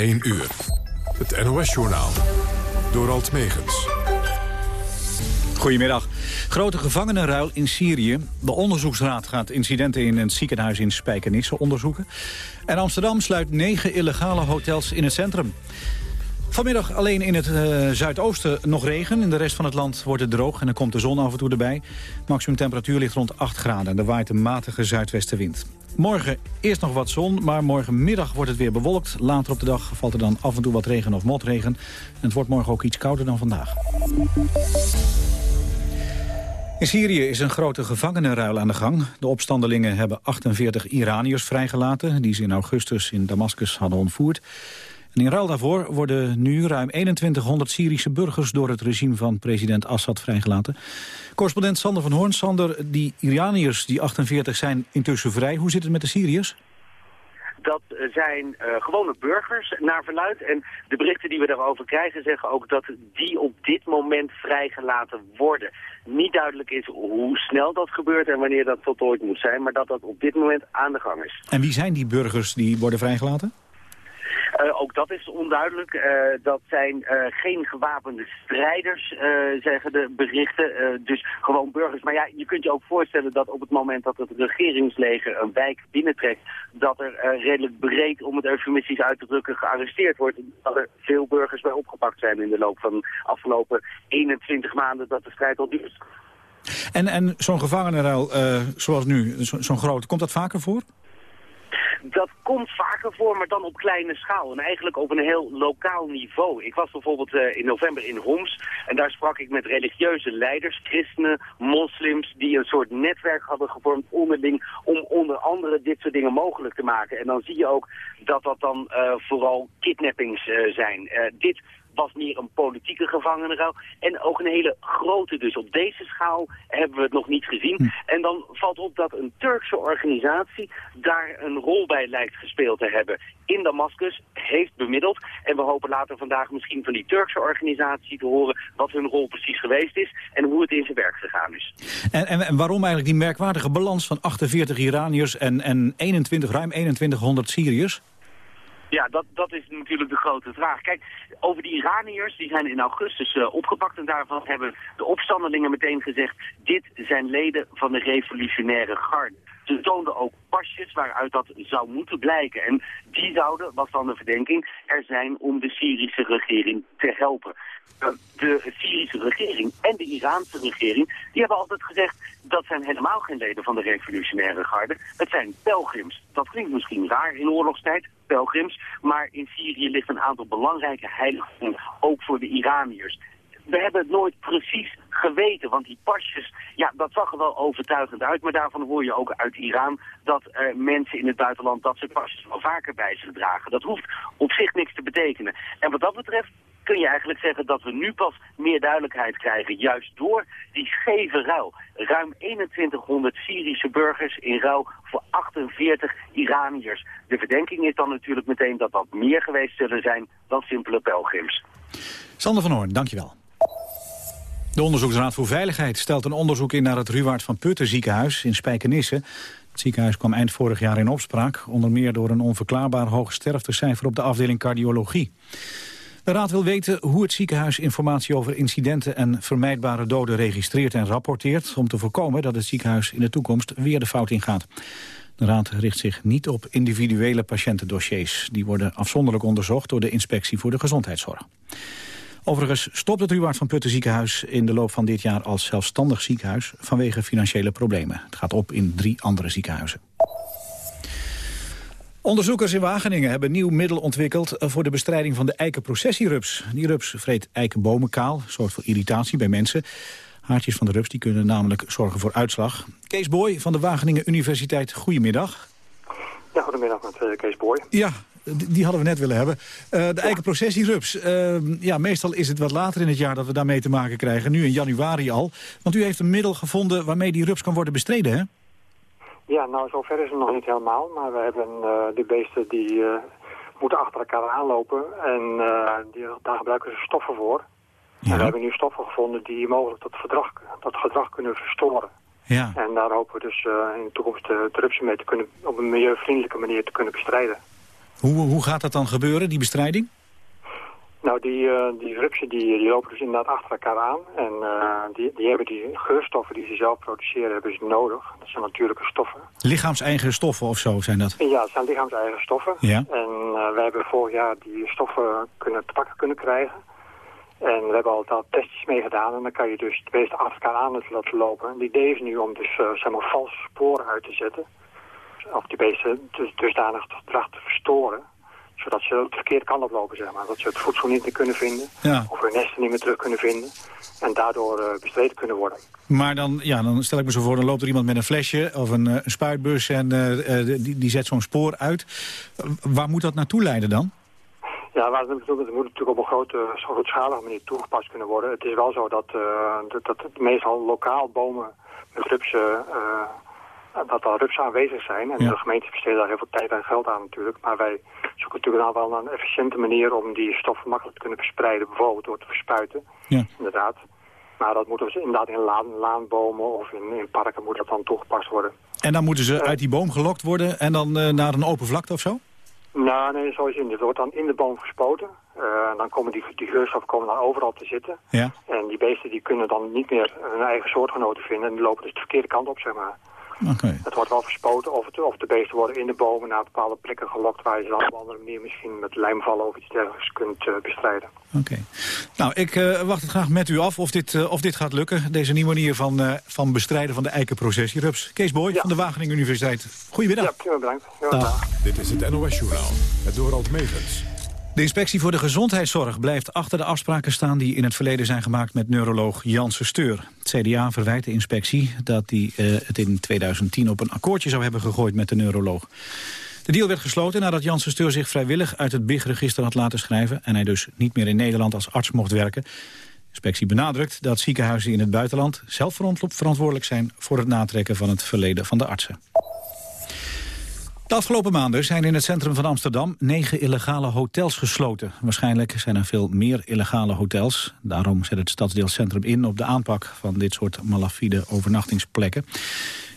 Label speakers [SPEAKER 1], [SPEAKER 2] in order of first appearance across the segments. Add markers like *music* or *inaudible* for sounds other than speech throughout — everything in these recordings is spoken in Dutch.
[SPEAKER 1] 1 uur. Het NOS-journaal. Door Alt Megens.
[SPEAKER 2] Goedemiddag. Grote gevangenenruil in Syrië. De onderzoeksraad gaat incidenten in een ziekenhuis in Spijkenisse onderzoeken. En Amsterdam sluit negen illegale hotels in het centrum. Vanmiddag alleen in het uh, zuidoosten nog regen. In de rest van het land wordt het droog en dan komt de zon af en toe erbij. Maximum temperatuur ligt rond 8 graden en er waait een matige zuidwestenwind. Morgen eerst nog wat zon, maar morgenmiddag wordt het weer bewolkt. Later op de dag valt er dan af en toe wat regen of motregen. En het wordt morgen ook iets kouder dan vandaag. In Syrië is een grote gevangenenruil aan de gang. De opstandelingen hebben 48 Iraniërs vrijgelaten... die ze in augustus in Damascus hadden ontvoerd. En in ruil daarvoor worden nu ruim 2100 Syrische burgers... door het regime van president Assad vrijgelaten. Correspondent Sander van Hoorn. Sander, die Iraniërs, die 48, zijn intussen vrij. Hoe zit het met de Syriërs?
[SPEAKER 3] Dat zijn uh, gewone burgers naar verluid. En de berichten die we daarover krijgen zeggen ook dat die op dit moment vrijgelaten worden. Niet duidelijk is hoe snel dat gebeurt en wanneer dat voltooid moet zijn. Maar dat dat op dit moment aan de gang is.
[SPEAKER 2] En wie zijn die burgers die worden vrijgelaten?
[SPEAKER 3] Uh, ook dat is onduidelijk. Uh, dat zijn uh, geen gewapende strijders, zeggen de berichten. dus gewoon burgers. Maar ja, je kunt je ook voorstellen dat op het moment dat het regeringsleger een wijk binnentrekt... dat er redelijk breed, om het eufemistisch uit te drukken, gearresteerd wordt. Dat er veel burgers bij opgepakt zijn in de loop van de afgelopen 21 maanden dat de strijd al duurt.
[SPEAKER 2] En, en zo'n gevangenenruil zoals nu, zo'n zo groot, komt dat vaker voor?
[SPEAKER 3] Dat komt vaker voor, maar dan op kleine schaal. En eigenlijk op een heel lokaal niveau. Ik was bijvoorbeeld uh, in november in Homs. En daar sprak ik met religieuze leiders, christenen, moslims... die een soort netwerk hadden gevormd onderling... om onder andere dit soort dingen mogelijk te maken. En dan zie je ook dat dat dan uh, vooral kidnappings uh, zijn. dit was meer een politieke gevangenenruil. En ook een hele grote dus. Op deze schaal hebben we het nog niet gezien. Hm. En dan valt op dat een Turkse organisatie daar een rol bij lijkt gespeeld te hebben. In Damascus heeft bemiddeld. En we hopen later vandaag misschien van die Turkse organisatie te horen wat hun rol precies geweest is. En hoe het in zijn werk gegaan is.
[SPEAKER 2] En, en, en waarom eigenlijk die merkwaardige balans van 48 Iraniërs en, en 21, ruim 2100 Syriërs?
[SPEAKER 3] Ja, dat, dat is natuurlijk de grote vraag. Kijk, over die Iraniërs, die zijn in augustus uh, opgepakt en daarvan hebben de opstandelingen meteen gezegd, dit zijn leden van de revolutionaire garde. Ze toonden ook pasjes waaruit dat zou moeten blijken. En die zouden, was dan de verdenking, er zijn om de Syrische regering te helpen. Eh, de Syrische regering en de Iraanse regering, die hebben altijd gezegd, dat zijn helemaal geen leden van de revolutionaire garde. Het zijn pelgrims. Dat klinkt misschien raar in oorlogstijd, pelgrims. Maar in Syrië ligt een aantal belangrijke heiligdommen, ook voor de Iraniërs we hebben het nooit precies geweten, want die pasjes, ja, dat zag er wel overtuigend uit. Maar daarvan hoor je ook uit Iran dat uh, mensen in het buitenland dat soort pasjes wel vaker bij zich dragen. Dat hoeft op zich niks te betekenen. En wat dat betreft kun je eigenlijk zeggen dat we nu pas meer duidelijkheid krijgen. Juist door die scheve ruil. Ruim 2100 Syrische burgers in ruil voor 48 Iraniërs. De verdenking is dan natuurlijk meteen dat dat meer geweest zullen zijn dan simpele pelgrims.
[SPEAKER 2] Sander van Hoorn, dankjewel. De Onderzoeksraad voor Veiligheid stelt een onderzoek in naar het Ruwaard van Putten ziekenhuis in Spijkenisse. Het ziekenhuis kwam eind vorig jaar in opspraak, onder meer door een onverklaarbaar hoog sterftecijfer op de afdeling cardiologie. De Raad wil weten hoe het ziekenhuis informatie over incidenten en vermijdbare doden registreert en rapporteert, om te voorkomen dat het ziekenhuis in de toekomst weer de fout ingaat. De Raad richt zich niet op individuele patiëntendossiers. Die worden afzonderlijk onderzocht door de Inspectie voor de Gezondheidszorg. Overigens stopt het Ruwaard van Putten ziekenhuis in de loop van dit jaar als zelfstandig ziekenhuis vanwege financiële problemen. Het gaat op in drie andere ziekenhuizen. Onderzoekers in Wageningen hebben een nieuw middel ontwikkeld voor de bestrijding van de eikenprocessierups. Die rups vreet eikenbomen kaal, zorgt voor irritatie bij mensen. Haartjes van de rups die kunnen namelijk zorgen voor uitslag. Kees Boy van de Wageningen Universiteit, goedemiddag.
[SPEAKER 4] Ja, goedemiddag met uh, Kees Boy.
[SPEAKER 2] Ja, die hadden we net willen hebben. Uh, de eikenprocessierups. Uh, ja, meestal is het wat later in het jaar dat we daarmee te maken krijgen. Nu in januari al. Want u heeft een middel gevonden waarmee die rups kan worden bestreden, hè?
[SPEAKER 4] Ja, nou zover is het nog niet helemaal. Maar we hebben uh, die beesten die moeten achter elkaar aanlopen. En die, daar gebruiken ze stoffen voor. Ja. En we hebben nu stoffen gevonden die mogelijk dat, gedrag, dat gedrag kunnen verstoren. Ja. En daar hopen we dus in de toekomst de rupsen mee te kunnen, op een milieuvriendelijke manier te kunnen bestrijden.
[SPEAKER 2] Hoe, hoe gaat dat dan gebeuren, die bestrijding?
[SPEAKER 4] Nou, die, uh, die rupsen die, die lopen dus inderdaad achter elkaar aan. En uh, die, die hebben die geurstoffen die ze zelf produceren, hebben ze nodig. Dat zijn natuurlijke stoffen.
[SPEAKER 2] Lichaams-eigen stoffen of zo zijn dat?
[SPEAKER 4] Ja, het zijn lichaams-eigen stoffen.
[SPEAKER 2] Ja.
[SPEAKER 4] En uh, wij hebben vorig jaar die stoffen kunnen te pakken kunnen krijgen. En we hebben al testjes mee gedaan. En dan kan je dus de beesten achter elkaar aan laten lopen. En die idee is nu om dus, zeg maar, valse sporen uit te zetten. Of die beesten dus, dusdanig gedrag te verstoren zodat ze het verkeerde kant oplopen, zeg maar. Dat ze het voedsel niet meer kunnen vinden.
[SPEAKER 2] Ja.
[SPEAKER 4] Of hun nesten niet meer terug kunnen vinden. En daardoor uh, bestreden kunnen worden.
[SPEAKER 2] Maar dan, ja, dan stel ik me zo voor, dan loopt er iemand met een flesje of een, uh, een spuitbus en uh, die, die zet zo'n spoor uit. waar moet dat naartoe leiden dan?
[SPEAKER 4] Ja, maar het, moet natuurlijk op een grote, grootschalige manier toegepast kunnen worden. Het is wel zo dat, dat, dat meestal lokaal bomen met rupsen dat er rupsen aanwezig zijn. En
[SPEAKER 2] Ja.
[SPEAKER 4] de gemeente besteedt daar heel veel tijd en geld aan natuurlijk. Maar wij zoeken natuurlijk nou wel een efficiënte manier om die stoffen makkelijk te kunnen verspreiden. Bijvoorbeeld door te verspuiten,
[SPEAKER 2] Ja.
[SPEAKER 4] inderdaad. Maar dat moet dus inderdaad in laan, laanbomen of in, in parken moet dat dan toegepast worden.
[SPEAKER 2] En dan moeten ze uit die boom gelokt worden en dan uh, naar een open vlakte of zo?
[SPEAKER 4] Nou, nee, zo is het. Het wordt dan in de boom gespoten. Uh, dan komen die, die geurstoffen komen dan overal te zitten.
[SPEAKER 2] Ja.
[SPEAKER 4] En die beesten die kunnen dan niet meer hun eigen soortgenoten vinden. En die lopen dus de verkeerde kant op, zeg maar.
[SPEAKER 2] Okay.
[SPEAKER 4] Het wordt wel verspoten of, het, of de beesten worden in de bomen naar bepaalde plekken gelokt... waar je ze dan op een andere manier misschien met lijmvallen of iets dergelijks kunt uh, bestrijden.
[SPEAKER 2] Oké. Okay. Nou, ik uh, wacht het graag met u af of dit, uh, of dit gaat lukken. Deze nieuwe manier van, van bestrijden van de eikenprocessie. Rups, Kees Boy ja. van de Wageningen Universiteit. Goedemiddag.
[SPEAKER 4] Ja, prima, bedankt. Ja,
[SPEAKER 2] dag.
[SPEAKER 1] Dit is het NOS Journaal, het Dorald Megens.
[SPEAKER 2] De inspectie voor de gezondheidszorg blijft achter de afspraken staan... die in het verleden zijn gemaakt met neuroloog Janssen Steur. Het CDA verwijt de inspectie dat hij uh, het in 2010 op een akkoordje zou hebben gegooid met de neuroloog. De deal werd gesloten nadat Janssen Steur zich vrijwillig uit het BIG-register had laten schrijven... en hij dus niet meer in Nederland als arts mocht werken. De inspectie benadrukt dat ziekenhuizen in het buitenland zelf verantwoordelijk zijn... voor het natrekken van het verleden van de artsen. De afgelopen maanden zijn in het centrum van Amsterdam negen illegale hotels gesloten. Waarschijnlijk zijn er veel meer illegale hotels. Daarom zet het stadsdeelcentrum in op de aanpak van dit soort malafide overnachtingsplekken.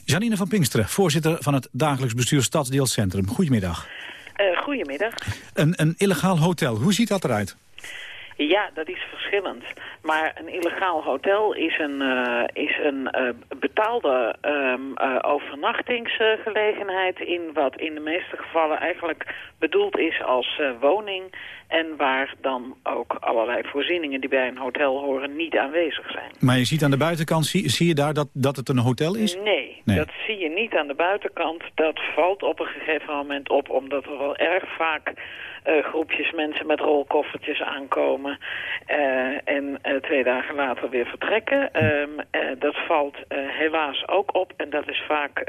[SPEAKER 2] Janine van Pinksteren, voorzitter van het dagelijks bestuur Stadsdeelcentrum. Goedemiddag.
[SPEAKER 5] Uh, goedemiddag.
[SPEAKER 2] Een, een illegaal hotel, hoe ziet dat eruit?
[SPEAKER 5] Ja, dat is verschillend. Maar een illegaal hotel is een, uh, is een uh, betaalde um, uh, overnachtingsgelegenheid... in wat in de meeste gevallen eigenlijk bedoeld is als woning... en waar dan ook allerlei voorzieningen die bij een hotel horen niet aanwezig zijn.
[SPEAKER 2] Maar je ziet aan de buitenkant, zie, zie je daar dat, dat het een hotel is?
[SPEAKER 5] Nee, nee, dat zie je niet aan de buitenkant. Dat valt op een gegeven moment op, omdat er wel erg vaak... Uh, groepjes mensen met rolkoffertjes aankomen uh, en uh, twee dagen later weer vertrekken. Um, dat valt helaas ook op en dat is vaak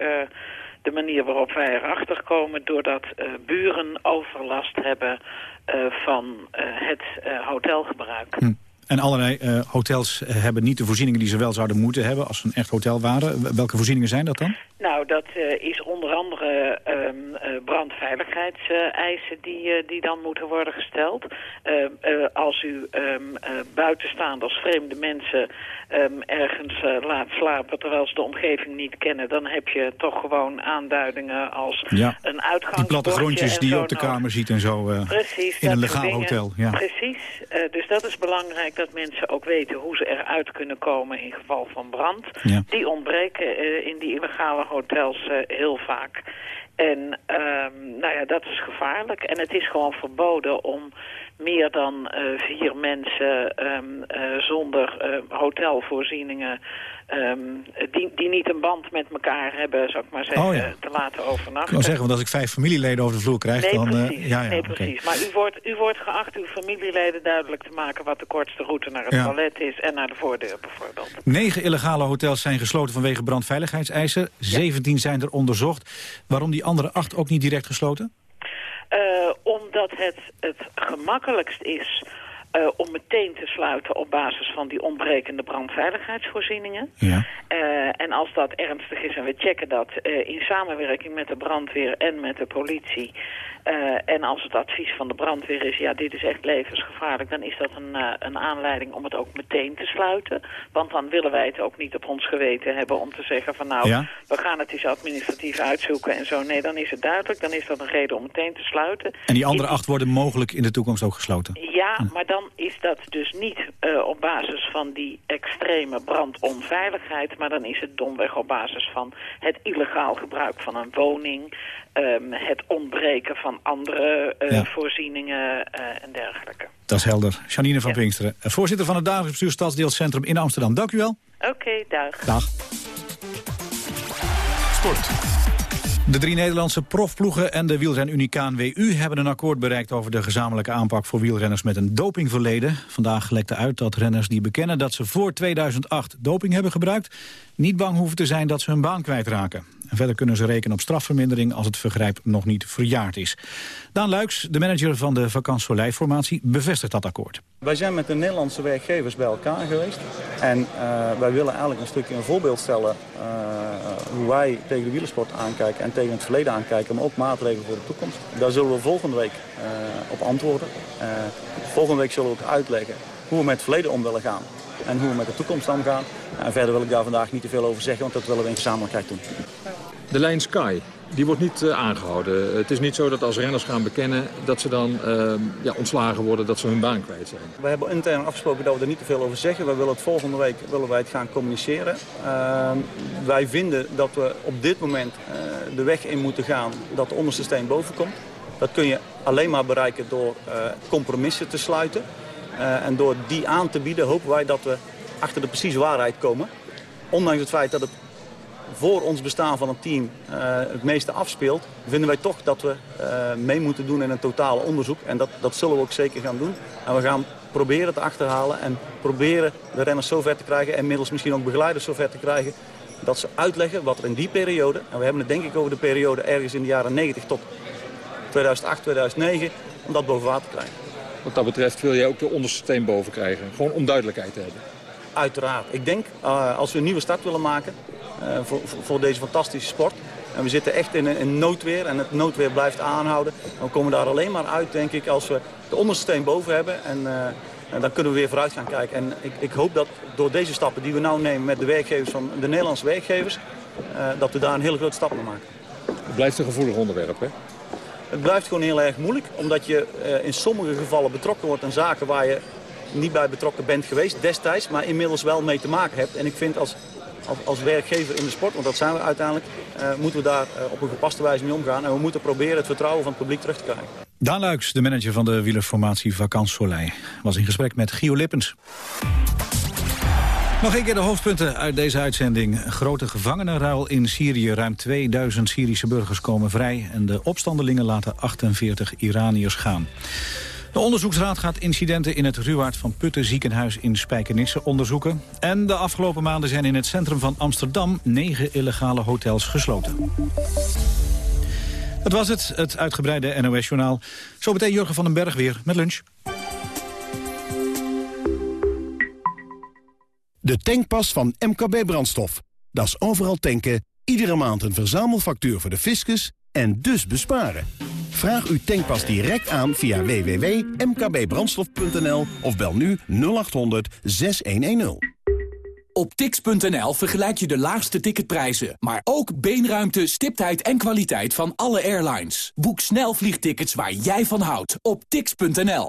[SPEAKER 5] de manier waarop wij erachter komen... doordat buren overlast hebben van het hotelgebruik.
[SPEAKER 2] Hm. En allerlei uh, hotels hebben niet de voorzieningen die ze wel zouden moeten hebben als ze een echt hotel waren. Welke voorzieningen zijn dat dan?
[SPEAKER 5] Nou, dat uh, is onder andere um, brandveiligheidseisen die, die dan moeten worden gesteld. als u um, buitenstaand als vreemde mensen um, ergens laat slapen terwijl ze de omgeving niet kennen... dan heb je toch gewoon aanduidingen als
[SPEAKER 2] ja,
[SPEAKER 5] een uitgangsbordje.
[SPEAKER 2] Die plattegrondjes die je op de kamer ziet en zo
[SPEAKER 5] Precies,
[SPEAKER 2] in een legaal hotel. Ja.
[SPEAKER 5] Precies, dus dat is belangrijk dat mensen ook weten hoe ze eruit kunnen komen in geval van brand.
[SPEAKER 2] Ja.
[SPEAKER 5] Die ontbreken uh, in die illegale hotels uh, heel vaak. En um, nou ja, dat is gevaarlijk. En het is gewoon verboden om meer dan uh, vier mensen um, zonder hotelvoorzieningen... Um, die, die niet een band met elkaar hebben, zou ik maar zeggen,
[SPEAKER 2] oh, ja.
[SPEAKER 5] te laten overnachten.
[SPEAKER 2] Ik kan zeggen, want als ik vijf familieleden over de vloer krijg,
[SPEAKER 5] nee,
[SPEAKER 2] dan...
[SPEAKER 5] Precies,
[SPEAKER 2] uh, ja, ja,
[SPEAKER 5] nee,
[SPEAKER 2] okay.
[SPEAKER 5] precies. Maar u wordt, u wordt geacht uw familieleden duidelijk te maken... wat de kortste route naar het
[SPEAKER 2] ja.
[SPEAKER 5] toilet is en naar de voordeur bijvoorbeeld.
[SPEAKER 2] Negen illegale hotels zijn gesloten vanwege brandveiligheidseisen. 17 zijn er onderzocht. Waarom die andere acht ook niet direct gesloten?
[SPEAKER 5] Uh, omdat het het gemakkelijkst is... Uh, om meteen te sluiten op basis van die ontbrekende brandveiligheidsvoorzieningen.
[SPEAKER 2] Ja.
[SPEAKER 5] Uh, en als dat ernstig is, en we checken dat uh, in samenwerking met de brandweer en met de politie... en als het advies van de brandweer is, ja, dit is echt levensgevaarlijk... dan is dat een, een aanleiding om het ook meteen te sluiten. Want dan willen wij het ook niet op ons geweten hebben om te zeggen van... nou, we gaan het eens administratief uitzoeken en zo. Nee, dan is het duidelijk. Dan is dat een reden om meteen te sluiten.
[SPEAKER 2] En die andere acht worden mogelijk in de toekomst ook gesloten?
[SPEAKER 5] Ja, maar dan is dat dus niet op basis van die extreme brandonveiligheid... maar dan is het domweg op basis van het illegaal gebruik van een woning... Um, het ontbreken van andere uh, voorzieningen uh, en dergelijke.
[SPEAKER 2] Dat is helder. Janine van ja. Pinksteren, voorzitter van het dagelijks bestuur Stadsdeelcentrum in Amsterdam. Dank u wel.
[SPEAKER 5] Oké, okay, dag.
[SPEAKER 2] Dag. Sport. De drie Nederlandse profploegen en de wielrenunie KNWU hebben een akkoord bereikt over de gezamenlijke aanpak voor wielrenners met een dopingverleden. Vandaag lekte uit dat renners die bekennen dat ze voor 2008 doping hebben gebruikt, niet bang hoeven te zijn dat ze hun baan kwijtraken. Verder kunnen ze rekenen op strafvermindering als het vergrijp nog niet verjaard is. Daan Luiks, de manager van de Vakant-Soleil-formatie, bevestigt dat akkoord.
[SPEAKER 6] Wij zijn met de Nederlandse werkgevers bij elkaar geweest. En uh, wij willen eigenlijk een stukje een voorbeeld stellen uh, hoe wij tegen de wielersport aankijken en tegen het verleden aankijken, maar ook maatregelen voor de toekomst. Daar zullen we volgende week uh, op antwoorden. volgende week zullen we ook uitleggen hoe we met het verleden om willen gaan en hoe we met de toekomst omgaan. En verder wil ik daar vandaag niet te veel over zeggen, want dat willen we in gezamenlijkheid doen.
[SPEAKER 7] De lijn Sky, die wordt niet uh, aangehouden. Het is niet zo dat als renners gaan bekennen dat ze dan uh, ja, ontslagen worden, dat ze hun baan kwijt zijn.
[SPEAKER 6] We hebben intern afgesproken dat we er niet te veel over zeggen. We willen het volgende week willen wij het gaan communiceren. Uh, wij vinden dat we op dit moment de weg in moeten gaan dat de onderste steen boven komt. Dat kun je alleen maar bereiken door compromissen te sluiten. En door die aan te bieden hopen wij dat we achter de precieze waarheid komen. Ondanks het feit dat het voor ons bestaan van een team uh, het meeste afspeelt... vinden wij toch dat we uh, mee moeten doen in een totale onderzoek. En dat, dat zullen we ook zeker gaan doen. En we gaan proberen te achterhalen en proberen de renners zover te krijgen... en middels misschien ook begeleiders zover te krijgen... dat ze uitleggen wat er in die periode... en we hebben het denk ik over de periode ergens in de jaren 90 tot 2008, 2009... om dat boven water te krijgen.
[SPEAKER 7] Wat dat betreft wil je ook de onderste steen boven krijgen. Gewoon om duidelijkheid te hebben.
[SPEAKER 6] Uiteraard. Ik denk, uh, als we een nieuwe start willen maken... Uh, voor, voor, deze fantastische sport. En we zitten echt in, in noodweer en het noodweer blijft aanhouden. Dan komen we daar alleen maar uit, denk ik, als we de onderste steen boven hebben. En, uh, en dan kunnen we weer vooruit gaan kijken. En ik, ik, hoop dat door deze stappen die we nu nemen met de werkgevers van de Nederlandse werkgevers... Uh, dat we daar een hele grote stap naar maken.
[SPEAKER 7] Het blijft een gevoelig onderwerp, hè?
[SPEAKER 6] Het blijft gewoon heel erg moeilijk, omdat je in sommige gevallen betrokken wordt aan zaken waar je niet bij betrokken bent geweest destijds, maar inmiddels wel mee te maken hebt. En ik vind als als, werkgever in de sport, want dat zijn we uiteindelijk, uh, moeten we daar uh, op een gepaste wijze mee omgaan. En we moeten proberen het vertrouwen van het publiek terug te krijgen.
[SPEAKER 2] Daan Luiks, de manager van de wielerformatie Vakant was in gesprek met Gio Lippens. Nog een keer de hoofdpunten uit deze uitzending. Grote gevangenenruil in Syrië. Ruim 2000 Syrische burgers komen vrij... en de opstandelingen laten 48 Iraniërs gaan. De onderzoeksraad gaat incidenten in het Ruwaard van Putten ziekenhuis in Spijkenisse onderzoeken. En de afgelopen maanden zijn in het centrum van Amsterdam negen illegale hotels gesloten. Dat was het, het uitgebreide NOS-journaal. Zo meteen Jurgen van den Berg weer met lunch.
[SPEAKER 8] De tankpas van MKB Brandstof. Dat is overal tanken, iedere maand een verzamelfactuur voor de fiscus en dus besparen. Vraag uw tankpas direct aan via www.mkbbrandstof.nl of bel nu 0800 6110.
[SPEAKER 9] Op tix.nl vergelijk je de laagste ticketprijzen, maar ook beenruimte, stiptheid en kwaliteit van alle airlines. Boek snel vliegtickets waar jij van houdt op tix.nl.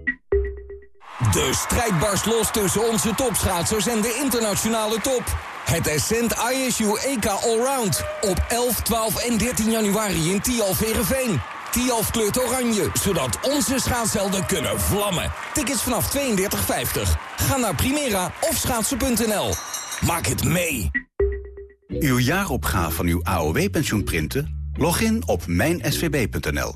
[SPEAKER 9] De strijd barst los tussen onze topschaatsers en de internationale top. Het Ascent ISU EK Allround op 11, 12 en 13 januari in Tialf-Verenveen. Tialf kleurt oranje, zodat onze schaatshelden kunnen vlammen. Tickets vanaf 32,50. Ga naar Primera of schaatsen.nl. Maak het mee.
[SPEAKER 10] Uw jaaropgave van uw AOW-pensioen printen? Log in op mijnsvb.nl.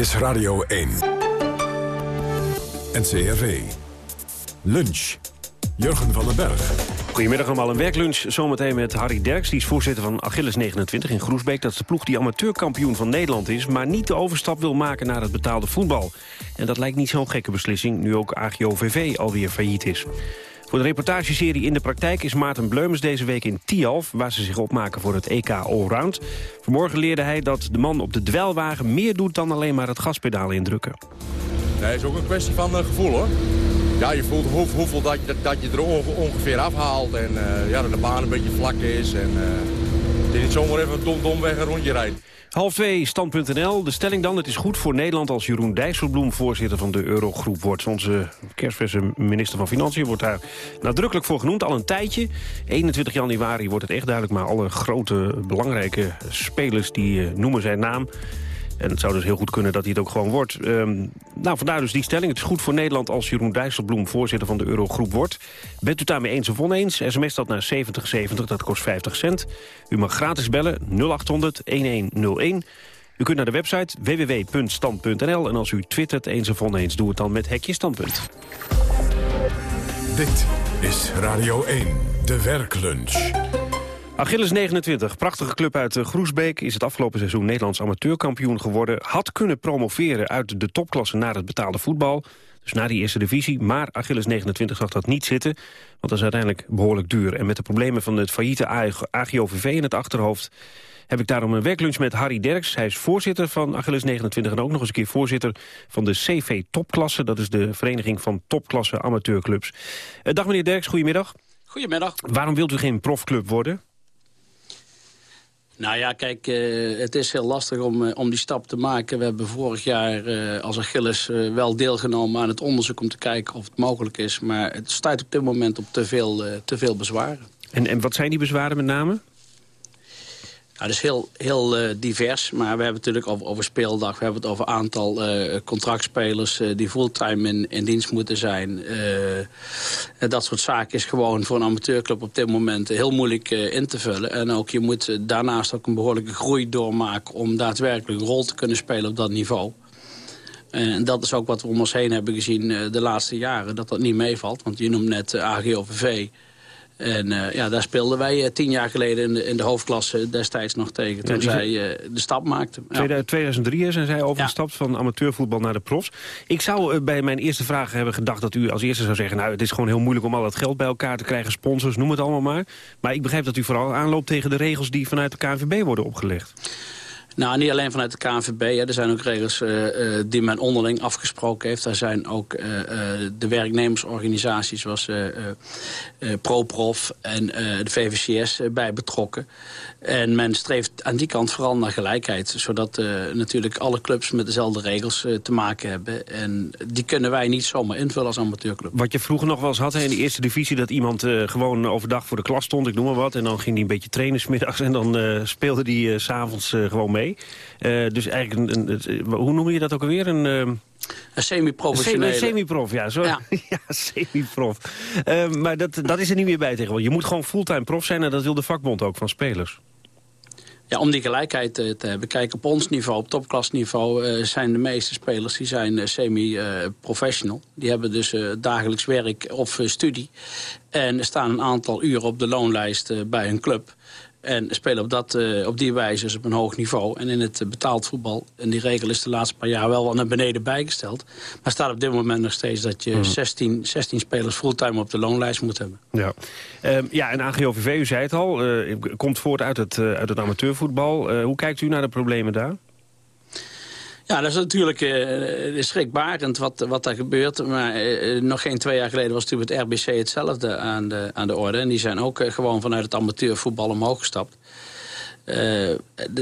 [SPEAKER 1] Is Radio 1. NCRV. Lunch. Jurgen van den Berg.
[SPEAKER 11] Goedemiddag allemaal, een werklunch zometeen met Harry Derks. Die is voorzitter van Achilles 29 in Groesbeek. Dat is de ploeg die amateurkampioen van Nederland is... maar niet de overstap wil maken naar het betaalde voetbal. En dat lijkt niet zo'n gekke beslissing... nu ook AGOVV alweer failliet is. Voor de reportageserie In de Praktijk is Maarten Bleumers deze week in Tialf... waar ze zich opmaken voor het EK Allround. Vanmorgen leerde hij dat de man op de dwelwagen meer doet... dan alleen maar het gaspedaal indrukken.
[SPEAKER 12] Nee, is ook een kwestie van uh, gevoel, hoor. Ja, je voelt hoe, hoeveel dat, dat, dat je er ongeveer afhaalt. En uh, ja, dat de baan een beetje vlak is. En het is niet zomaar even dom, dom weg een rondje rijden.
[SPEAKER 11] Half 2, stand.nl. De stelling dan, het is goed voor Nederland als Jeroen Dijsselbloem voorzitter van de Eurogroep wordt. Onze kerstverse minister van Financiën wordt daar nadrukkelijk voor genoemd, al een tijdje. 21 januari wordt het echt duidelijk, maar alle grote belangrijke spelers die uh, noemen zijn naam. En het zou dus heel goed kunnen dat hij het ook gewoon wordt. Um, nou, vandaar dus die stelling. Het is goed voor Nederland als Jeroen Dijsselbloem voorzitter van de Eurogroep wordt. Bent u daarmee eens of oneens? SMS dat naar 7070, dat kost 50 cent. U mag gratis bellen 0800 1101. U kunt naar de website www.stand.nl. En als u twittert eens of oneens, doe het dan met hekje standpunt.
[SPEAKER 1] Dit is Radio 1, de werklunch.
[SPEAKER 11] Achilles 29, prachtige club uit eh, Groesbeek... is het afgelopen seizoen Nederlands amateurkampioen geworden. Had kunnen promoveren uit de topklasse naar het betaalde voetbal. Dus naar die eerste divisie. Maar Achilles 29 zag dat niet zitten. Want dat is uiteindelijk behoorlijk duur. En met de problemen van het failliete AGOVV in het achterhoofd... heb ik daarom een werklunch met Harry Derks. Hij is voorzitter van Achilles 29 en ook nog eens een keer voorzitter van de CV Topklasse. Dat is de vereniging van topklasse amateurclubs. Uh, dag meneer Derks, goedemiddag.
[SPEAKER 13] Goedemiddag.
[SPEAKER 11] Waarom wilt u geen profclub worden?
[SPEAKER 13] Nou ja, kijk, uh, het is heel lastig om, uh, om die stap te maken. We hebben vorig jaar uh, als Achilles wel deelgenomen aan het onderzoek... om te kijken of het mogelijk is. Maar het stuit op dit moment op te veel, te veel bezwaren.
[SPEAKER 11] En, en wat zijn die bezwaren met name?
[SPEAKER 13] Nou, dat is heel, heel uh, divers, maar we hebben het natuurlijk over, speeldag. We hebben het over aantal uh, contractspelers uh, die fulltime in, in dienst moeten zijn. dat soort zaken is gewoon voor een amateurclub op dit moment heel moeilijk in te vullen. En ook je moet daarnaast ook een behoorlijke groei doormaken... om daadwerkelijk een rol te kunnen spelen op dat niveau. En dat is ook wat we om ons heen hebben gezien de laatste jaren. Dat dat niet meevalt, want je noemt net AGOVV... En uh, ja, daar speelden wij uh, tien jaar geleden in de, in de hoofdklasse destijds nog tegen. Toen ja, zij uh, de stap maakten.
[SPEAKER 11] Ja. 2003 zijn zij overgestapt ja. van amateurvoetbal naar de profs. Ik zou bij mijn eerste vraag hebben gedacht dat u als eerste zou zeggen... nou, het is gewoon heel moeilijk om al dat geld bij elkaar te krijgen. Sponsors, noem het allemaal maar. Maar ik begrijp dat u vooral aanloopt tegen de regels die vanuit de KNVB worden opgelegd.
[SPEAKER 13] Nou, niet alleen vanuit de KNVB. Hè. Er zijn ook regels uh, uh, die men onderling afgesproken heeft. Daar zijn ook uh, de werknemersorganisaties zoals ProProf en de VVCS bij betrokken. En men streeft aan die kant vooral naar gelijkheid. Zodat natuurlijk alle clubs met dezelfde regels te maken hebben. En die kunnen wij niet zomaar invullen als amateurclub.
[SPEAKER 11] Wat je vroeger nog wel eens had hè, in de eerste divisie... dat iemand gewoon overdag voor de klas stond, ik noem maar wat... en dan ging hij een beetje trainen smiddags... en dan speelde hij s s'avonds gewoon mee. Dus eigenlijk, een, een, hoe noem je dat ook alweer? Een, uh,
[SPEAKER 13] een semi-professionele.
[SPEAKER 11] Semi-prof, ja. Zo, ja. *laughs* ja semi-prof. Maar dat, dat is er niet meer bij tegenwoordig. Je moet gewoon fulltime prof zijn en dat wil de vakbond ook van spelers.
[SPEAKER 13] Ja, om die gelijkheid te hebben. Kijk, op ons niveau, op topklasniveau, uh, zijn de meeste spelers die zijn uh, semi-professional. die hebben dus dagelijks werk of studie. En staan een aantal uren op de loonlijst bij hun club. En spelen op, dat, uh, op die wijze dus op een hoog niveau. En in het uh, betaald voetbal, en die regel is de laatste paar jaar wel naar beneden bijgesteld. Maar staat op dit moment nog steeds dat je mm. 16, 16 spelers fulltime op de loonlijst moet hebben.
[SPEAKER 11] Ja, uh, ja en AGOVV, u zei het al, komt voort uit het, uit het amateurvoetbal. hoe kijkt u naar de problemen daar?
[SPEAKER 13] Ja, dat is natuurlijk uh, schrikbarend wat, wat daar gebeurt. Maar uh, nog geen twee jaar geleden was natuurlijk het RBC hetzelfde aan de, aan de orde. En die zijn ook gewoon vanuit het amateurvoetbal omhoog gestapt. Uh,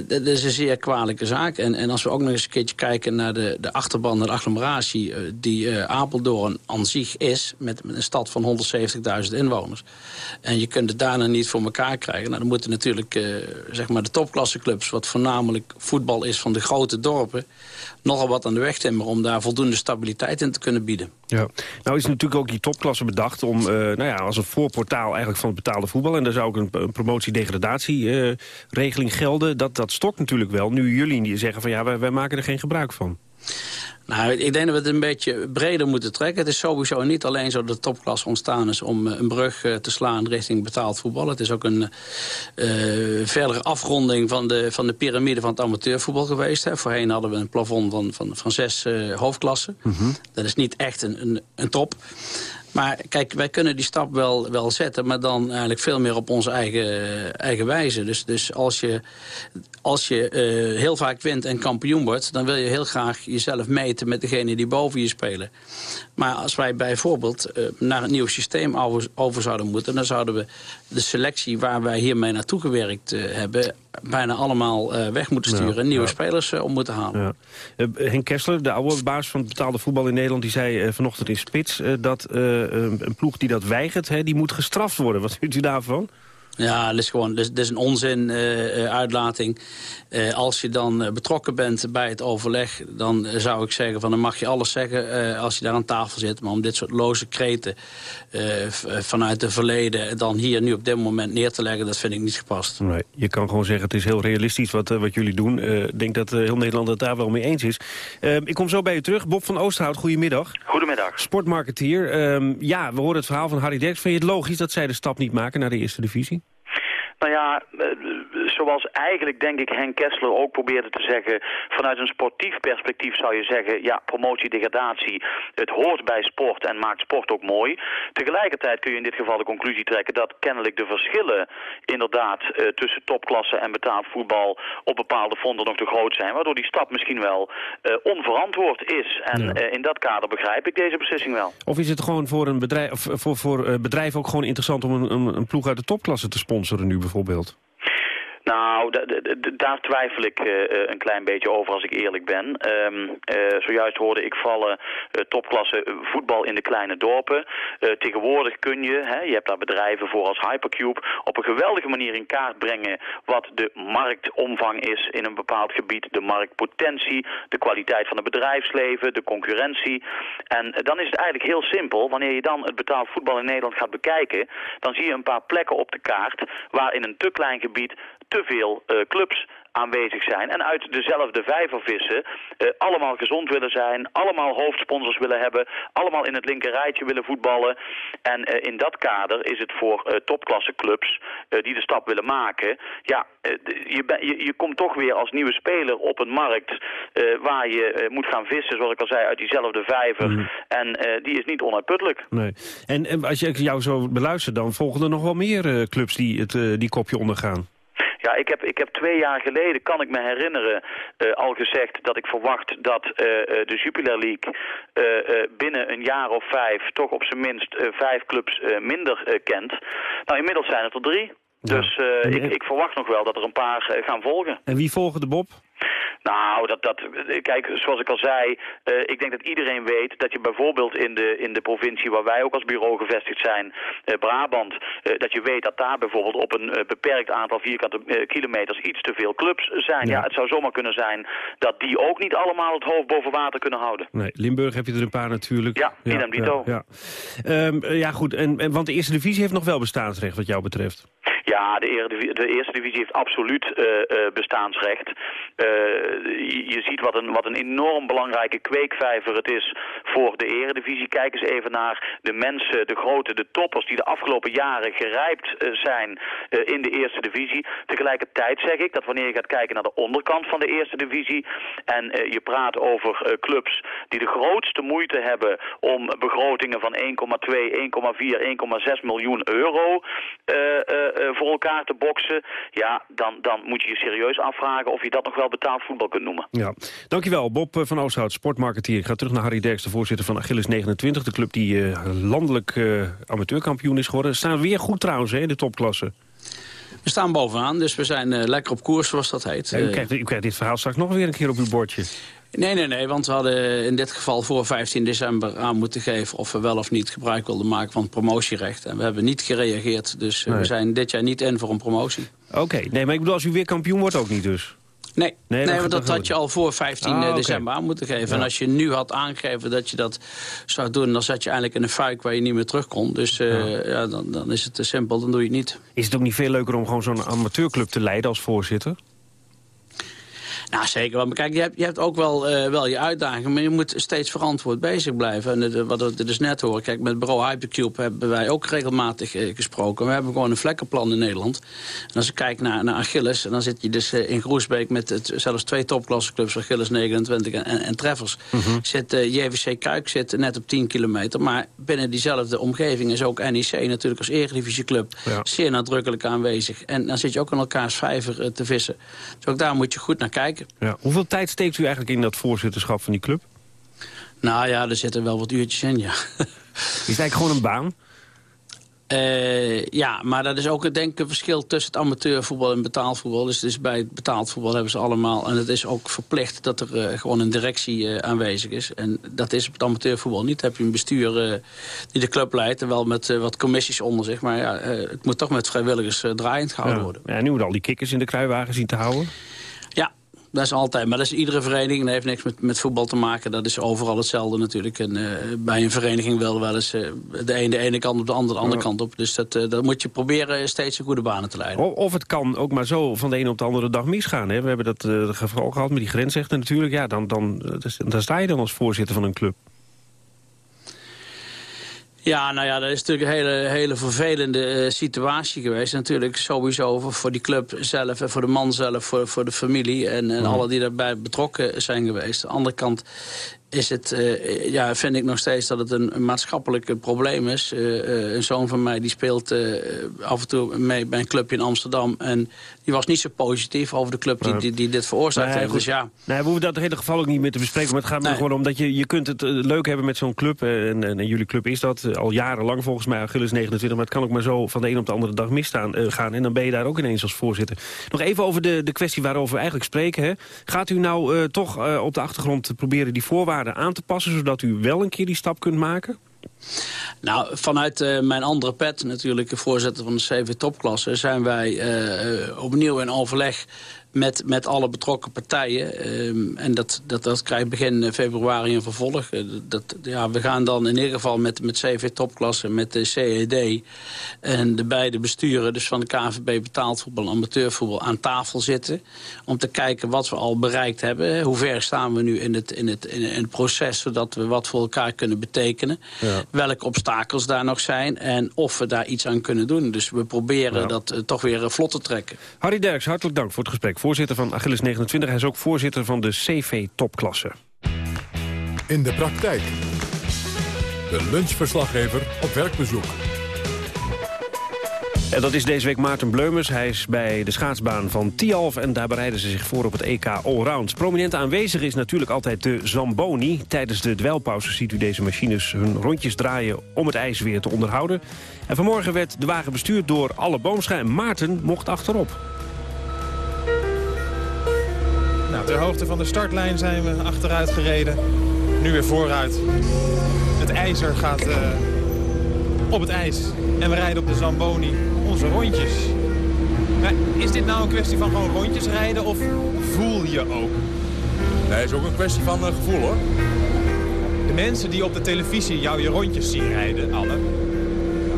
[SPEAKER 13] dat is een zeer kwalijke zaak. En, en als we ook nog eens een keertje kijken naar de, de achterban, de agglomeratie... Uh, die uh, Apeldoorn aan zich is, met, met een stad van 170.000 inwoners. En je kunt het daarna niet voor elkaar krijgen. Nou, dan moeten natuurlijk zeg maar de topklasseclubs... wat voornamelijk voetbal is van de grote dorpen... nogal wat aan de weg timmeren om daar voldoende stabiliteit in te kunnen bieden.
[SPEAKER 11] Ja. Nou is natuurlijk ook die topklasse bedacht om, nou ja, als een voorportaal eigenlijk van het betaalde voetbal. En daar zou ook een, een promotie-degradatieregeling gelden. Dat, dat stokt natuurlijk wel. Nu jullie zeggen van ja, wij, wij maken er geen gebruik van.
[SPEAKER 13] Nou, ik denk dat we het een beetje breder moeten trekken. Het is sowieso niet alleen zo dat de topklasse ontstaan is... om een brug te slaan richting betaald voetbal. Het is ook een uh, verdere afronding van de, van de piramide van het amateurvoetbal geweest. Hè. Voorheen hadden we een plafond van, van, van zes uh, hoofdklassen. Mm -hmm. Dat is niet echt een, een, een top. Maar kijk, wij kunnen die stap wel, wel zetten... maar dan eigenlijk veel meer op onze eigen, eigen wijze. Dus, dus als je, als je uh, heel vaak wint en kampioen wordt... dan wil je heel graag jezelf meten met degene die boven je spelen. Maar als wij bijvoorbeeld uh, naar een nieuw systeem over, over, zouden moeten... dan zouden we de selectie waar wij hiermee naartoe gewerkt uh, hebben... bijna allemaal weg moeten sturen ja, en nieuwe ja. spelers om moeten halen.
[SPEAKER 11] Ja. Henk Kessler, de oude baas van het betaalde voetbal in Nederland... die zei vanochtend in Spits dat een ploeg die dat weigert... Hè, die moet gestraft worden. Wat vindt u daarvan?
[SPEAKER 13] Ja, dat is gewoon dat is, een onzin uh, uitlating. Uh, als je dan betrokken bent bij het overleg... dan zou ik zeggen, van dan mag je alles zeggen als je daar aan tafel zit. Maar om dit soort loze kreten vanuit het verleden... dan hier nu op dit moment neer te leggen, dat vind ik niet gepast.
[SPEAKER 11] Nee, je kan gewoon zeggen, het is heel realistisch wat, wat jullie doen. Ik denk dat heel Nederland het daar wel mee eens is. ik kom zo bij je terug. Bob van Oosterhout, goedemiddag.
[SPEAKER 14] Goedemiddag.
[SPEAKER 11] Sportmarketeer. Ehm, ja, we horen het verhaal van Harry Derks. Vind je het logisch dat zij de stap niet maken naar de eerste divisie?
[SPEAKER 14] Nou ja, zoals eigenlijk denk ik Henk Kessler ook probeerde te zeggen... vanuit een sportief perspectief zou je zeggen... ja, promotie, degradatie, het hoort bij sport en maakt sport ook mooi. Tegelijkertijd kun je in dit geval de conclusie trekken... dat kennelijk de verschillen inderdaad uh, tussen topklasse en betaald voetbal... op bepaalde fronten nog te groot zijn... waardoor die stap misschien wel uh, onverantwoord is. En ja. uh, in dat kader begrijp ik deze beslissing wel.
[SPEAKER 11] Of is het gewoon voor een bedrijf, of voor, voor bedrijven ook gewoon interessant... om een, een, een ploeg uit de topklasse te sponsoren nu bijvoorbeeld?
[SPEAKER 14] Nou, daar twijfel ik uh, een klein beetje over als ik eerlijk ben. Um, uh, zojuist hoorde ik vallen uh, topklasse voetbal in de kleine dorpen. tegenwoordig kun je, hè, je hebt daar bedrijven voor als Hypercube... op een geweldige manier in kaart brengen wat de marktomvang is in een bepaald gebied. De marktpotentie, de kwaliteit van het bedrijfsleven, de concurrentie. En dan is het eigenlijk heel simpel. Wanneer je dan het betaald voetbal in Nederland gaat bekijken... dan zie je een paar plekken op de kaart waar in een te klein gebied te veel uh, clubs aanwezig zijn en uit dezelfde vijver vissen, uh, allemaal gezond willen zijn, allemaal hoofdsponsors willen hebben, allemaal in het linker rijtje willen voetballen. En uh, in dat kader is het voor uh, topklasse clubs die de stap willen maken, ja, je, je, je, komt toch weer als nieuwe speler op een markt waar je moet gaan vissen, zoals ik al zei, uit diezelfde vijver. Mm. En die is niet onuitputtelijk.
[SPEAKER 11] Nee. En, en als je jou zo beluistert, dan volgen er nog wel meer clubs die het die kopje ondergaan.
[SPEAKER 14] Ja, ik heb, ik heb twee jaar geleden, kan ik me herinneren, uh, al gezegd dat ik verwacht dat uh, de Jupiler League uh, binnen een jaar of vijf toch op zijn minst vijf clubs minder kent. Nou, inmiddels zijn het er drie. Ja. Dus ik, ik verwacht nog wel dat er een paar gaan volgen.
[SPEAKER 11] En wie volgen de Bob?
[SPEAKER 14] Nou, dat, dat, kijk, zoals ik al zei, uh, ik denk dat iedereen weet dat je bijvoorbeeld in de, in de provincie waar wij ook als bureau gevestigd zijn, uh, Brabant, uh, dat je weet dat daar bijvoorbeeld op een beperkt aantal vierkante kilometers iets te veel clubs zijn. Ja. ja. het zou zomaar kunnen zijn dat die ook niet allemaal het hoofd boven water kunnen houden.
[SPEAKER 11] Nee, Limburg heb je er een paar natuurlijk.
[SPEAKER 14] Ja, ja idem dito.
[SPEAKER 11] Ja, ja. Um, ja goed, en, en, want de eerste divisie heeft nog wel bestaansrecht wat jou betreft.
[SPEAKER 14] Ja, de, de eerste divisie heeft absoluut uh, uh, bestaansrecht. Je, je, ziet wat een, wat een enorm belangrijke kweekvijver het is voor de eredivisie. Kijk eens even naar de mensen, de grote, de toppers die de afgelopen jaren gerijpt zijn in de eerste divisie. Tegelijkertijd zeg ik dat wanneer je gaat kijken naar de onderkant van de eerste divisie en je praat over clubs die de grootste moeite hebben om begrotingen van 1,2, 1,4, 1,6 miljoen euro voor elkaar te boksen... ja, dan, dan moet je je serieus afvragen of je dat nog wel betaald voetbal kunt noemen.
[SPEAKER 11] Ja, dankjewel. Bob van Oosthout, sportmarketeer. Ik ga terug naar Harry Derks, de voorzitter van Achilles 29. De club die uh, landelijk uh, amateurkampioen is geworden. Staan weer goed trouwens hè, in de topklasse.
[SPEAKER 13] We staan bovenaan, dus we zijn lekker op koers, zoals dat heet.
[SPEAKER 11] u, krijgt, u krijgt dit verhaal straks nog weer een keer op uw bordje.
[SPEAKER 13] Nee, nee, nee, want we hadden in dit geval voor 15 december aan moeten geven... of we wel of niet gebruik wilden maken van het promotierecht. En we hebben niet gereageerd, dus we zijn dit jaar niet in voor een promotie.
[SPEAKER 11] Oké, nee, maar ik bedoel, als u weer kampioen wordt ook niet dus?
[SPEAKER 13] Nee, nee, nee want dat had je al voor 15 ah, december aan moeten geven. En als je nu had aangegeven dat je dat zou doen... dan zat je eigenlijk in een fuik waar je niet meer terug kon. Dus uh, ja. dan, dan is het te simpel, dan doe je het niet.
[SPEAKER 11] Is het ook niet veel leuker om gewoon zo'n amateurclub te leiden als voorzitter?
[SPEAKER 13] Nou, zeker wel. Maar kijk, je hebt, je hebt ook wel, uh, wel je uitdagingen, maar je moet steeds verantwoord bezig blijven. En uh, wat we dus net horen, kijk, met bureau Hypercube hebben wij ook regelmatig uh, gesproken. We hebben gewoon een vlekkenplan in Nederland. En als ik kijk naar, naar Achilles, dan zit je dus in Groesbeek met het, zelfs twee topklasseclubs, Achilles 29 en, en, en Treffers. Mm -hmm. Zit JVC Kuik zit net op 10 kilometer, maar binnen diezelfde omgeving is ook NEC natuurlijk als eredivisieclub ja. zeer nadrukkelijk aanwezig. En dan zit je ook aan elkaars vijver te vissen. Dus ook daar moet je goed naar kijken.
[SPEAKER 11] Ja. Hoeveel tijd steekt u eigenlijk in dat voorzitterschap van die club?
[SPEAKER 13] Nou ja, er zitten wel wat uurtjes in, ja. *laughs*
[SPEAKER 11] Is het eigenlijk gewoon een baan?
[SPEAKER 13] Uh, ja, maar dat is ook denk ik een verschil tussen het amateurvoetbal en betaalvoetbal. Dus, dus bij het betaald voetbal hebben ze allemaal... en het is ook verplicht dat er uh, gewoon een directie uh, aanwezig is. En dat is op het amateurvoetbal niet. Dan heb je een bestuur die de club leidt... en wel met wat commissies onder zich. Maar ja, het moet toch met vrijwilligers draaiend gehouden
[SPEAKER 11] ja.
[SPEAKER 13] worden.
[SPEAKER 11] Ja, nu moeten al die kikkers in de kruiwagen zien te houden.
[SPEAKER 13] Dat is altijd. Maar dat is iedere vereniging. Dat heeft niks met, met voetbal te maken. Dat is overal hetzelfde natuurlijk. En uh, bij een vereniging wil wel eens uh, de ene de ene kant op de andere de andere kant op. Dus dat, uh, dat moet je proberen steeds een goede banen te leiden.
[SPEAKER 11] Of het kan ook maar zo van de ene op de andere dag misgaan. Hè? We hebben dat geval gehad met die grensrechten natuurlijk. Ja, dan, dan, dan sta je dan als voorzitter van een club.
[SPEAKER 13] Ja, nou ja, dat is natuurlijk een hele, hele vervelende uh, situatie geweest. Natuurlijk sowieso voor, voor, die club zelf en voor de man zelf, voor, voor de familie... en, en alle die daarbij betrokken zijn geweest. Aan de andere kant is het, uh, ja, vind ik nog steeds dat het een, een maatschappelijk probleem is. Uh, een zoon van mij die speelt af en toe mee bij een clubje in Amsterdam. En die was niet zo positief over de club die, die, die dit veroorzaakt
[SPEAKER 11] nee,
[SPEAKER 13] heeft. Dus ja.
[SPEAKER 11] Nee, we hoeven dat hele geval ook niet meer te bespreken. Maar het gaat nee. gewoon om dat je, je kunt het leuk hebben met zo'n club. En, en, en, jullie club is dat al jarenlang volgens mij. Achilles 29. Maar het kan ook maar zo van de een op de andere dag misstaan gaan. En dan ben je daar ook ineens als voorzitter. Nog even over de, de kwestie waarover we eigenlijk spreken. Hè. Gaat u nou toch op de achtergrond proberen die voorwaarden aan te passen... zodat u wel een keer die stap kunt maken?
[SPEAKER 13] Nou, vanuit uh, mijn andere pet, natuurlijk voorzitter van de CV Topklasse... zijn wij uh, opnieuw in overleg met, met alle betrokken partijen. Um, en dat, dat, dat krijgt begin februari een vervolg. Dat, ja, we gaan dan in ieder geval met, met CV Topklasse, met de CED... en de beide besturen, dus van de KVB betaald voetbal en amateurvoetbal... aan tafel zitten om te kijken wat we al bereikt hebben. Hoe ver staan we nu in het, in het, in het proces, zodat we wat voor elkaar kunnen betekenen. Ja. Welke obstakels daar nog zijn en of we daar iets aan kunnen doen. Dus we proberen ja. dat uh, toch weer vlot te trekken.
[SPEAKER 11] Harry Derks, hartelijk dank voor het gesprek voorzitter van Achilles 29. Hij is ook voorzitter van de CV-topklasse.
[SPEAKER 1] In de praktijk. De lunchverslaggever op werkbezoek.
[SPEAKER 11] En dat is deze week Maarten Bleumers. Hij is bij de schaatsbaan van Tialf en daar bereiden ze zich voor op het EK Allround. Prominent aanwezig is natuurlijk altijd de Zamboni. Tijdens de dwelpauze ziet u deze machines hun rondjes draaien om het ijs weer te onderhouden. En vanmorgen werd de wagen bestuurd door alle boomschijn. Maarten mocht achterop.
[SPEAKER 15] Ter hoogte van de startlijn zijn we achteruit gereden. Nu weer vooruit. Het ijzer gaat uh, op het ijs. En we rijden op de Zamboni onze rondjes. Maar is dit nou een kwestie van gewoon rondjes rijden of voel je ook?
[SPEAKER 12] Nee, het is ook een kwestie van uh, gevoel hoor.
[SPEAKER 15] De mensen die op de televisie jou je rondjes zien rijden, alle...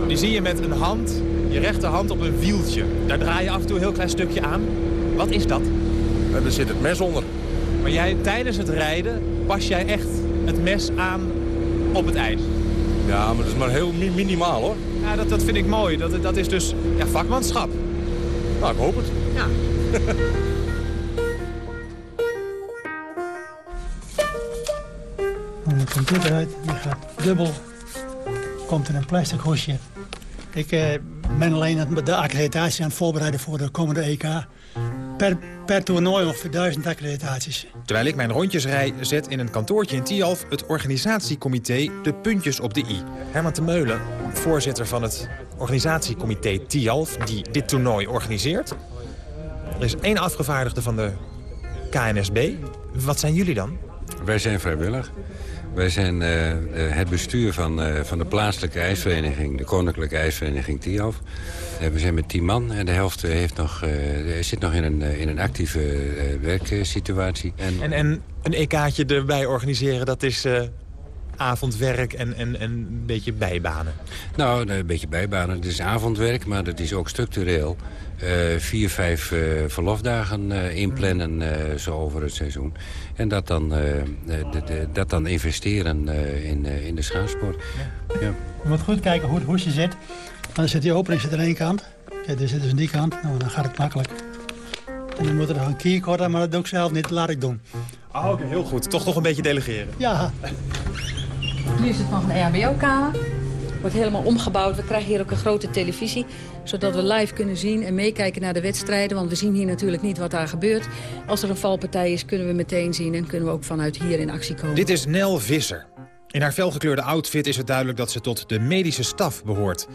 [SPEAKER 15] die zie je met een hand, je rechterhand op een wieltje. Daar draai je af en toe een heel klein stukje aan. Wat is dat?
[SPEAKER 12] En er zit het mes onder.
[SPEAKER 15] Maar jij, tijdens het rijden pas jij echt het mes aan op het ijs?
[SPEAKER 12] Ja, maar dat is maar heel mi minimaal hoor.
[SPEAKER 15] Ja, dat, dat vind ik mooi. Dat, dat is dus ja, vakmanschap.
[SPEAKER 12] Nou, ik hoop het.
[SPEAKER 15] Ja. *laughs*
[SPEAKER 16] Dan uit, die gaat dubbel. Komt in een plastic hoesje. Ik eh, ben alleen de accreditatie aan het voorbereiden voor de komende EK. Per, per toernooi ongeveer duizend accreditaties.
[SPEAKER 15] Terwijl ik mijn rondjes rij, zet in een kantoortje in Tialf... het organisatiecomité de puntjes op de i. Herman de Meulen, voorzitter van het organisatiecomité TIALF die dit toernooi organiseert. Er is één afgevaardigde van de KNSB. Wat zijn jullie dan?
[SPEAKER 17] Wij zijn vrijwillig. Wij zijn uh, het bestuur van, uh, van de plaatselijke ijsvereniging, de Koninklijke IJsvereniging TIAF. We zijn met tien man en de helft heeft nog, zit nog in een, in een actieve werksituatie.
[SPEAKER 15] En, en, en een EK'tje erbij organiseren, dat is avondwerk en, en, en een beetje bijbanen?
[SPEAKER 17] Nou, een beetje bijbanen. Het is avondwerk, maar dat is ook structureel. Uh, vier, vijf uh, verlofdagen uh, inplannen zo over het seizoen. En dat dan, de, de, dat dan investeren in, in de schaatsport. Ja.
[SPEAKER 16] Ja. Je moet goed kijken hoe het hoesje zit. Dan zit die opening zit aan één kant. Ja, dit zit dus aan die kant. Nou, dan gaat het makkelijk. En dan moet er nog een keycord aan, maar dat doe ik zelf niet. Dat laat ik doen.
[SPEAKER 15] Ah, oké, heel goed. Toch toch een beetje delegeren.
[SPEAKER 16] Ja.
[SPEAKER 18] Nu is het van een EHBO-kamer. Wordt helemaal omgebouwd. We krijgen hier ook een grote televisie. Zodat we live kunnen zien en meekijken naar de wedstrijden. Want we zien hier natuurlijk niet wat daar gebeurt. Als er een valpartij is, kunnen we meteen zien. En kunnen we ook vanuit hier in actie komen.
[SPEAKER 15] Dit is Nel Visser. In haar felgekleurde outfit is het duidelijk dat ze tot de medische staf behoort.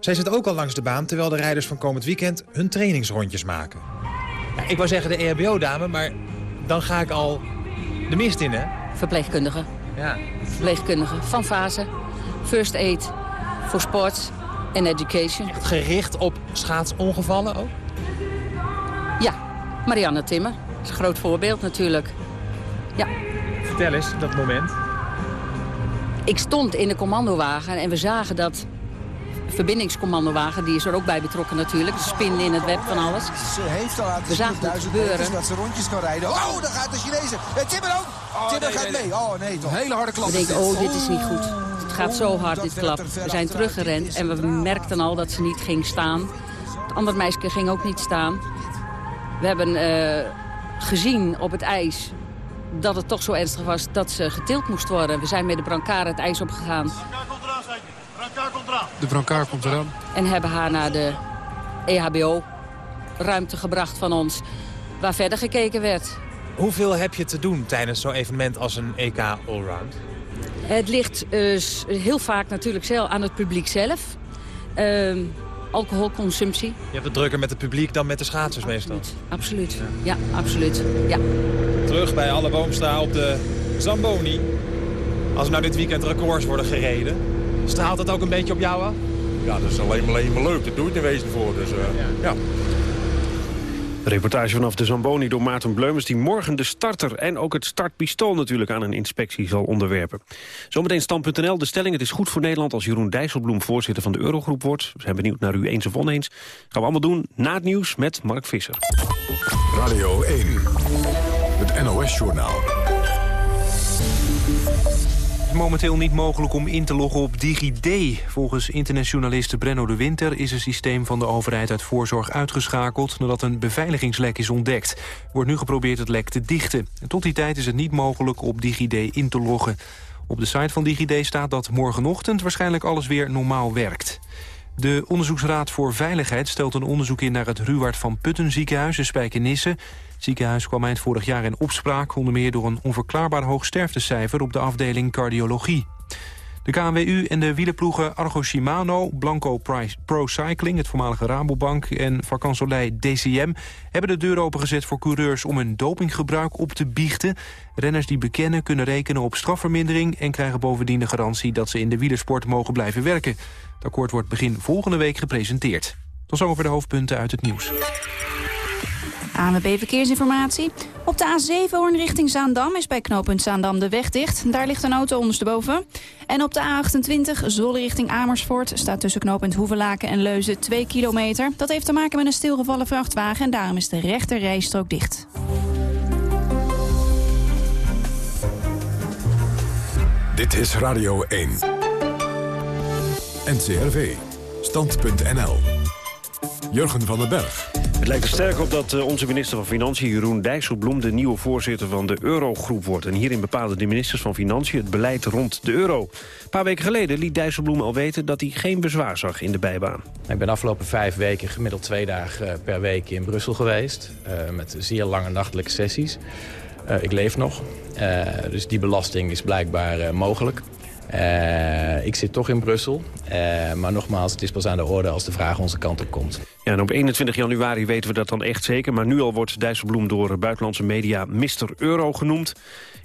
[SPEAKER 15] Zij zit ook al langs de baan, terwijl de rijders van komend weekend hun trainingsrondjes maken. Ja, ik wou zeggen de EHBO-dame, maar dan ga ik al de mist in, hè?
[SPEAKER 18] Verpleegkundige. Ja. Verpleegkundige van fase, first aid voor sport en education.
[SPEAKER 15] Echt gericht op schaatsongevallen ook?
[SPEAKER 18] Ja, Marianne Timmer. Dat is een groot voorbeeld natuurlijk. Ja.
[SPEAKER 15] Vertel eens, dat moment.
[SPEAKER 18] Ik stond in de commandowagen en we zagen dat verbindingscommandowagen, die is er ook bij betrokken natuurlijk. De spin in het web van alles.
[SPEAKER 19] Ze heeft al
[SPEAKER 18] we zagen het gebeuren.
[SPEAKER 19] dat ze rondjes kan rijden. Oh, daar gaat de Chinezen. En Timmer ook. Oh, Timmer gaat mee. Oh nee toch. hele harde klap.
[SPEAKER 18] We denken, oh dit is niet goed. Het gaat zo hard dit klap. We zijn teruggerend en we merkten al dat ze niet ging staan. Het andere meisje ging ook niet staan. We hebben uh, gezien op het ijs dat het toch zo ernstig was dat ze getild moest worden. We zijn met de brancard het ijs opgegaan.
[SPEAKER 19] De brancard komt eraan.
[SPEAKER 18] En hebben haar naar de EHBO-ruimte gebracht van ons, waar verder gekeken werd.
[SPEAKER 15] Hoeveel heb je te doen tijdens zo'n evenement als een EK Allround?
[SPEAKER 18] Het ligt uh, heel vaak natuurlijk zelf aan het publiek zelf. Uh, alcoholconsumptie. Je
[SPEAKER 15] hebt het drukker met het publiek dan met de schaatsers meestal?
[SPEAKER 18] Absoluut, ja, absoluut. Ja.
[SPEAKER 15] Terug bij alle boomsta op de Zamboni. Als er nou dit weekend records worden gereden... straalt dat ook een beetje op jou af?
[SPEAKER 12] Ja, dat is alleen maar, alleen maar leuk. Dat doe je in wezen voor. Dus, uh, ja. ja.
[SPEAKER 11] Reportage vanaf de Zamboni door Maarten Bleumers... die morgen de starter en ook het startpistool natuurlijk aan een inspectie zal onderwerpen. Zometeen stand.nl. De stelling het is goed voor Nederland als Jeroen Dijsselbloem voorzitter van de Eurogroep wordt. We zijn benieuwd naar u eens of oneens. Gaan we allemaal doen na het nieuws met Mark Visser.
[SPEAKER 1] Radio 1, het NOS-journaal
[SPEAKER 20] momenteel niet mogelijk om in te loggen op DigiD. Volgens internetjournalist Brenno de Winter is het systeem van de overheid uit voorzorg uitgeschakeld nadat een beveiligingslek is ontdekt. Wordt nu geprobeerd het lek te dichten. En tot die tijd is het niet mogelijk op DigiD in te loggen. Op de site van DigiD staat dat morgenochtend waarschijnlijk alles weer normaal werkt. De Onderzoeksraad voor Veiligheid stelt een onderzoek in naar het Ruwaard van Putten ziekenhuis in Spijkenisse. Ziekenhuis kwam eind vorig jaar in opspraak... onder meer door een onverklaarbaar hoog sterftecijfer op de afdeling cardiologie. De KNWU en de wielerploegen Argo Shimano, Blanco Pro Cycling... het voormalige Rabobank en Vacansoleil DCM... hebben de deur opengezet voor coureurs om hun dopinggebruik op te biechten. Renners die bekennen kunnen rekenen op strafvermindering... en krijgen bovendien de garantie dat ze in de wielersport mogen blijven werken. Het akkoord wordt begin volgende week gepresenteerd. Tot zover de hoofdpunten uit het nieuws.
[SPEAKER 21] ANWB Verkeersinformatie. Op de A7 Hoorn richting Zaandam is bij knooppunt Zaandam de weg dicht. Daar ligt een auto ondersteboven. En op de A28 Zwolle richting Amersfoort staat tussen knooppunt Hoevelaken en Leuzen 2 kilometer. Dat heeft te maken met een stilgevallen vrachtwagen en daarom is de rechter rijstrook dicht.
[SPEAKER 1] Dit is Radio 1. NCRV. Stand.nl. Jurgen van den Berg.
[SPEAKER 11] Het lijkt er sterk op dat eh, onze minister van Financiën, Jeroen Dijsselbloem... de nieuwe voorzitter van de Eurogroep wordt. En hierin bepalen de ministers van Financiën het beleid rond de euro. Een paar weken geleden liet Dijsselbloem al weten... dat hij geen bezwaar zag in de bijbaan.
[SPEAKER 22] Ik ben de afgelopen vijf weken gemiddeld twee dagen eh, per week in Brussel geweest. Uh, met zeer lange nachtelijke sessies. Ik leef nog, dus die belasting is blijkbaar mogelijk. Ik zit toch in Brussel. maar nogmaals, het is pas aan de orde als de vraag onze kant op komt.
[SPEAKER 11] Ja, en op 21 januari weten we dat dan echt zeker. Maar nu al wordt Dijsselbloem door buitenlandse media Mr. Euro genoemd.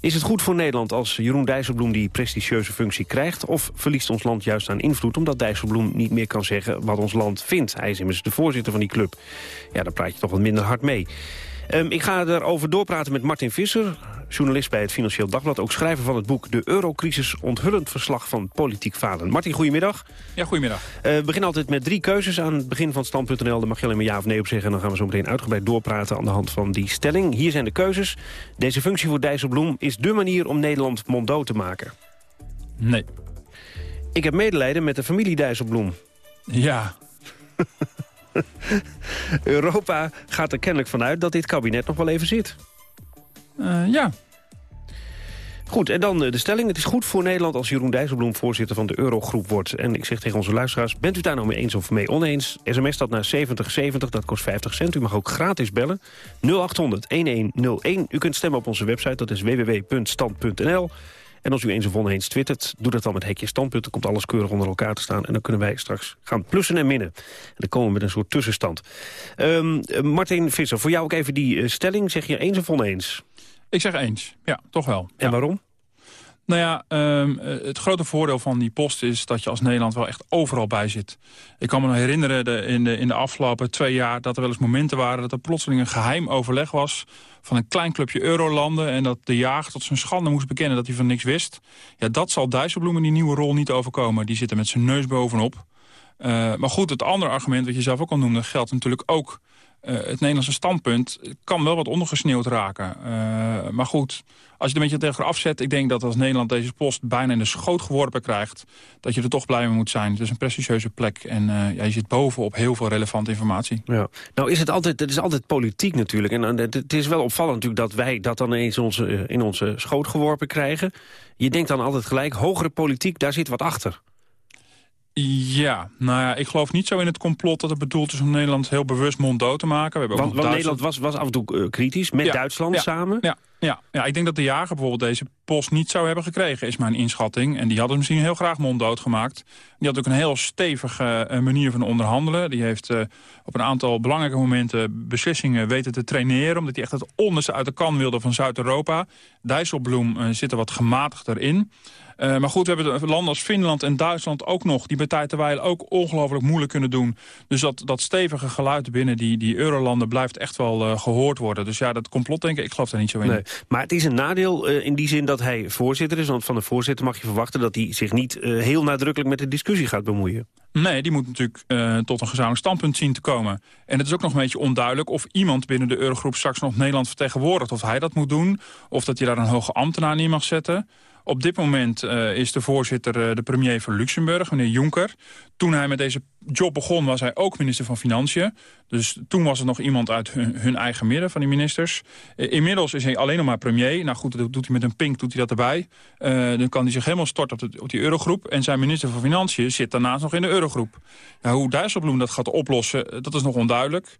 [SPEAKER 11] Is het goed voor Nederland als Jeroen Dijsselbloem die prestigieuze functie krijgt? Of verliest ons land juist aan invloed omdat Dijsselbloem niet meer kan zeggen wat ons land vindt? Hij is immers de voorzitter van die club. Ja, daar praat je toch wat minder hard mee. Um, ik ga erover doorpraten met Martin Visser, journalist bij het Financieel Dagblad. Ook schrijver van het boek De Eurocrisis onthullend verslag van politiek falen. Martin, goedemiddag.
[SPEAKER 23] Ja, goedemiddag.
[SPEAKER 11] Uh, we beginnen altijd met drie keuzes aan het begin van stand.nl. Daar mag je alleen maar ja of nee op zeggen. En dan gaan we zo meteen uitgebreid doorpraten aan de hand van die stelling. Hier zijn de keuzes. Deze functie voor Dijsselbloem is dé manier om Nederland monddood te maken.
[SPEAKER 23] Nee.
[SPEAKER 11] Ik heb medelijden met de familie Dijsselbloem.
[SPEAKER 23] Ja. *laughs* *laughs*
[SPEAKER 11] Europa gaat er kennelijk vanuit dat dit kabinet nog wel even zit.
[SPEAKER 23] Uh, ja.
[SPEAKER 11] Goed, en dan eh, de stelling. Het is goed voor Nederland als Jeroen Dijsselbloem voorzitter van de Eurogroep wordt. En ik zeg tegen onze luisteraars, bent u daar nou mee eens of mee oneens? SMS dat naar 7070, dat kost 50 cent. U mag ook gratis bellen. 0800-1101. U kunt stemmen op onze website, dat is www.stand.nl. En als u eens of oneens twittert, doe dat dan met hekje standpunt. Dan komt alles keurig onder elkaar te staan. En dan kunnen wij straks gaan plussen en minnen. En dan komen we met een soort tussenstand. Um, Martin Visser, voor jou ook even die eh, stelling. Zeg je eens of oneens?
[SPEAKER 23] Ik zeg eens, ja, toch wel.
[SPEAKER 11] En waarom?
[SPEAKER 23] Nou ja, um, het grote voordeel van die post is dat je als Nederland wel echt overal bij zit. Ik kan me herinneren de, in, de, in de afgelopen twee jaar... dat er wel eens momenten waren dat er plotseling een geheim overleg was... van een klein clubje eurolanden... en dat de jager tot zijn schande moest bekennen dat hij van niks wist. Ja, dat zal Dijsselbloem in die nieuwe rol niet overkomen. Die zit er met zijn neus bovenop. Uh, maar goed, het andere argument wat je zelf ook al noemde... geldt natuurlijk ook uh, het Nederlandse standpunt kan wel wat ondergesneeuwd raken. Uh, maar goed, als je er een beetje tegen afzet... ik denk dat als Nederland deze post bijna in de schoot geworpen krijgt... dat je er toch blij mee moet zijn. Het is een prestigieuze plek en ja, je zit bovenop heel veel relevante informatie.
[SPEAKER 11] Ja. Nou is het altijd, het is altijd politiek natuurlijk. En het is wel opvallend natuurlijk dat wij dat dan eens onze, in onze schoot geworpen krijgen. Je denkt dan altijd gelijk, hogere politiek, daar zit wat achter.
[SPEAKER 23] Ja, nou ja, ik geloof niet zo in het complot dat het bedoeld is om Nederland heel bewust monddood te maken.
[SPEAKER 11] We hebben want, want Nederland was, was af en toe uh, kritisch, met Duitsland samen.
[SPEAKER 23] Ja, ja, ja, ik denk dat de jager bijvoorbeeld deze post niet zou hebben gekregen, is mijn inschatting. En die hadden misschien heel graag monddood gemaakt. Die had ook een heel stevige uh, manier van onderhandelen. Die heeft uh, op een aantal belangrijke momenten beslissingen weten te traineren... omdat hij echt het onderste uit de kan wilde van Zuid-Europa. Dijsselbloem zit er wat gematigder in. Uh, maar goed, we hebben landen als Finland en Duitsland ook nog... die bij tijd terwijl ook ongelooflijk moeilijk kunnen doen. Dus dat, dat stevige geluid binnen die, die eurolanden blijft echt wel uh, gehoord worden. Dus ja, dat complot denk ik, ik geloof daar niet zo in. Nee,
[SPEAKER 11] maar het is een nadeel uh, in die zin dat hij voorzitter is. Want van de voorzitter mag je verwachten dat hij zich niet heel nadrukkelijk met de discussie gaat bemoeien.
[SPEAKER 23] Nee, die moet natuurlijk tot een gezamenlijk standpunt zien te komen. En het is ook nog een beetje onduidelijk of iemand binnen de eurogroep straks nog Nederland vertegenwoordigt. Of hij dat moet doen, of dat je daar een hoge ambtenaar neer mag zetten. Op dit moment uh, is de voorzitter uh, de premier van Luxemburg, meneer Juncker. Toen hij met deze job begon was hij ook minister van Financiën. Dus toen was het nog iemand uit hun, hun eigen midden van die ministers. Uh, inmiddels is hij alleen nog maar premier. Nou goed, dat doet hij met een pink, doet hij dat erbij. dan kan hij zich helemaal storten op, op die eurogroep. En zijn minister van Financiën zit daarnaast nog in de eurogroep. Nou, hoe Dijsselbloem dat gaat oplossen, dat is nog onduidelijk.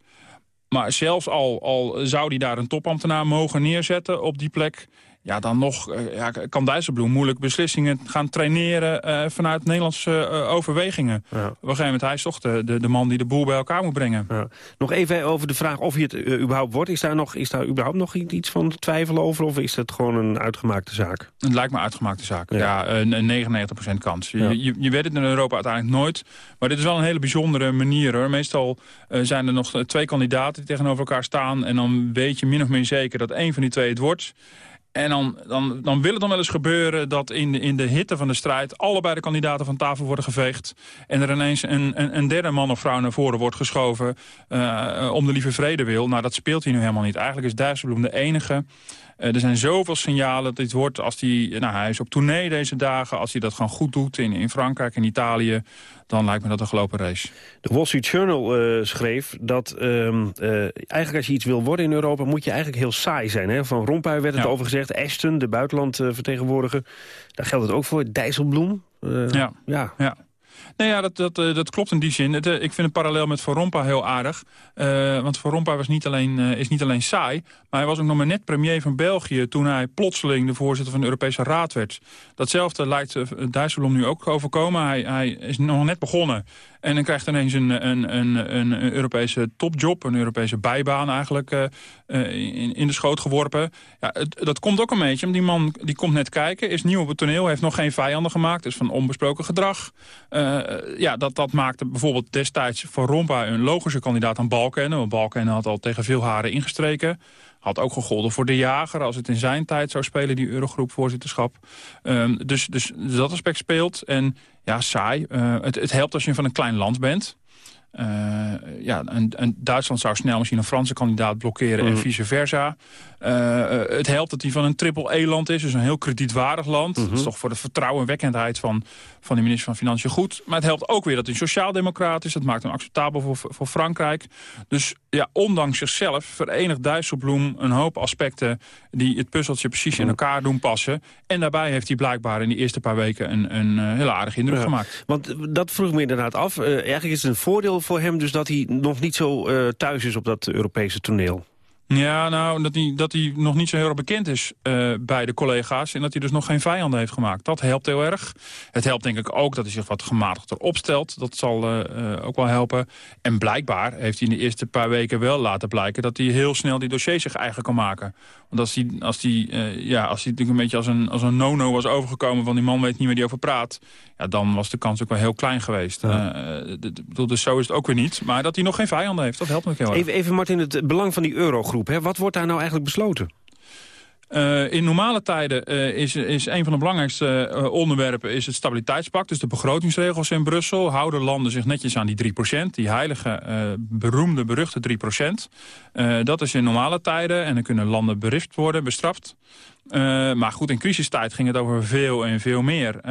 [SPEAKER 23] Maar zelfs al, al zou hij daar een topambtenaar mogen neerzetten op die plek ja, dan nog uh, ja, kan Dijsselbloem moeilijk beslissingen gaan traineren uh, vanuit Nederlandse uh, overwegingen. Ja. Op een gegeven moment, hij is toch de, de, de, man die de boel bij elkaar moet brengen. Ja.
[SPEAKER 11] Nog even over de vraag of je het überhaupt wordt. Is daar, nog, is daar überhaupt nog iets van twijfel over of is het gewoon een uitgemaakte zaak?
[SPEAKER 23] Het lijkt me een uitgemaakte zaak, ja, een 99% kans. Je, je, je, weet het in Europa uiteindelijk nooit, maar dit is wel een hele bijzondere manier. Hoor. Meestal zijn er nog twee kandidaten die tegenover elkaar staan en dan weet je min of meer zeker dat één van die twee het wordt. En dan, dan, dan wil het dan wel eens gebeuren dat in de, in de hitte van de strijd... allebei de kandidaten van tafel worden geveegd... en er ineens een, een, een derde man of vrouw naar voren wordt geschoven... Uh, om de lieve vrede wil. Nou, dat speelt hier nu helemaal niet. Eigenlijk is Dijsselbloem de enige er zijn zoveel signalen dat dit wordt als hij... Nou, hij is op tournee deze dagen. Als hij dat gewoon goed doet in, in Frankrijk en Italië... dan lijkt me dat een gelopen race.
[SPEAKER 11] De Wall Street Journal uh, schreef dat uh, eigenlijk als je iets wil worden in Europa... moet je eigenlijk heel saai zijn. Hè? Van Rompuy werd het ja. over gezegd. Ashton, de buitenlandvertegenwoordiger. Daar geldt het ook voor. Dijsselbloem.
[SPEAKER 23] ja. ja. ja. Nou ja, dat, dat, eh, dat klopt in die zin. Het, eh, ik vind het parallel met Van Rompuy heel aardig. Uh, want Van Rompuy was niet alleen, is niet alleen saai... maar hij was ook nog maar net premier van België... toen hij plotseling de voorzitter van de Europese Raad werd. Datzelfde lijkt Dijsselbloem nu ook overkomen. Hij, hij is nog net begonnen. En dan krijgt ineens een, een, een, een Europese topjob, een Europese bijbaan eigenlijk uh, in, in de schoot geworpen. Ja, dat komt ook een beetje, die man die komt net kijken, is nieuw op het toneel, heeft nog geen vijanden gemaakt, is van onbesproken gedrag. Uh, ja, dat, dat maakte bijvoorbeeld destijds voor Rompa een logische kandidaat aan Balken. Want Balken had al tegen veel haren ingestreken. Had ook gegolden voor de jager als het in zijn tijd zou spelen, die Eurogroep voorzitterschap. Um, dus, dus dat aspect speelt. En ja, saai. Uh, het, het helpt als je van een klein land bent. Uh, ja, en, Duitsland zou snel misschien een Franse kandidaat blokkeren en mhm. vice versa. Uh, het helpt dat hij van een triple-E-land is, dus een heel kredietwaardig land. Dat is mhm. toch voor de vertrouwenwekkendheid van, van de minister van Financiën goed. Maar het helpt ook weer dat hij sociaal-democraat is. Dat maakt hem acceptabel voor, voor Frankrijk. Dus ja, ondanks zichzelf verenigt Dijsselbloem een hoop aspecten... die het puzzeltje precies in mhm. elkaar doen passen. En daarbij heeft hij blijkbaar in die eerste paar weken een, een heel aardige indruk gemaakt.
[SPEAKER 11] Want dat vroeg me inderdaad af. Uh, eigenlijk is het een voordeel voor hem dus dat hij nog niet zo uh, thuis is op dat Europese toneel.
[SPEAKER 23] Ja, nou, dat hij, dat hij nog niet zo heel bekend is uh, bij de collega's... en dat hij dus nog geen vijanden heeft gemaakt. Dat helpt heel erg. Het helpt denk ik ook dat hij zich wat gematigder opstelt. Dat zal uh, ook wel helpen. En blijkbaar heeft hij in de eerste paar weken wel laten blijken... dat hij heel snel die dossiers zich eigen kan maken. Want als hij, als hij, uh, ja, als natuurlijk een beetje als een, als een no-no was overgekomen... van die man weet niet meer die over praat... Ja, dan was de kans ook wel heel klein geweest. Ja. Uh, dus zo is het ook weer niet. Maar dat hij nog geen vijanden heeft, dat helpt nog heel erg.
[SPEAKER 11] Even, even Martin, het belang van die eurogroep. Hè? Wat wordt daar nou eigenlijk besloten?
[SPEAKER 23] Uh, in normale tijden uh, is, is een van de belangrijkste uh, onderwerpen is het stabiliteitspact. Dus de begrotingsregels in Brussel. Houden landen zich netjes aan die 3%. Die heilige, beroemde, beruchte 3%. dat is in normale tijden. En dan kunnen landen berispt worden, bestraft. Uh, maar goed, in crisistijd ging het over veel en veel meer. Uh,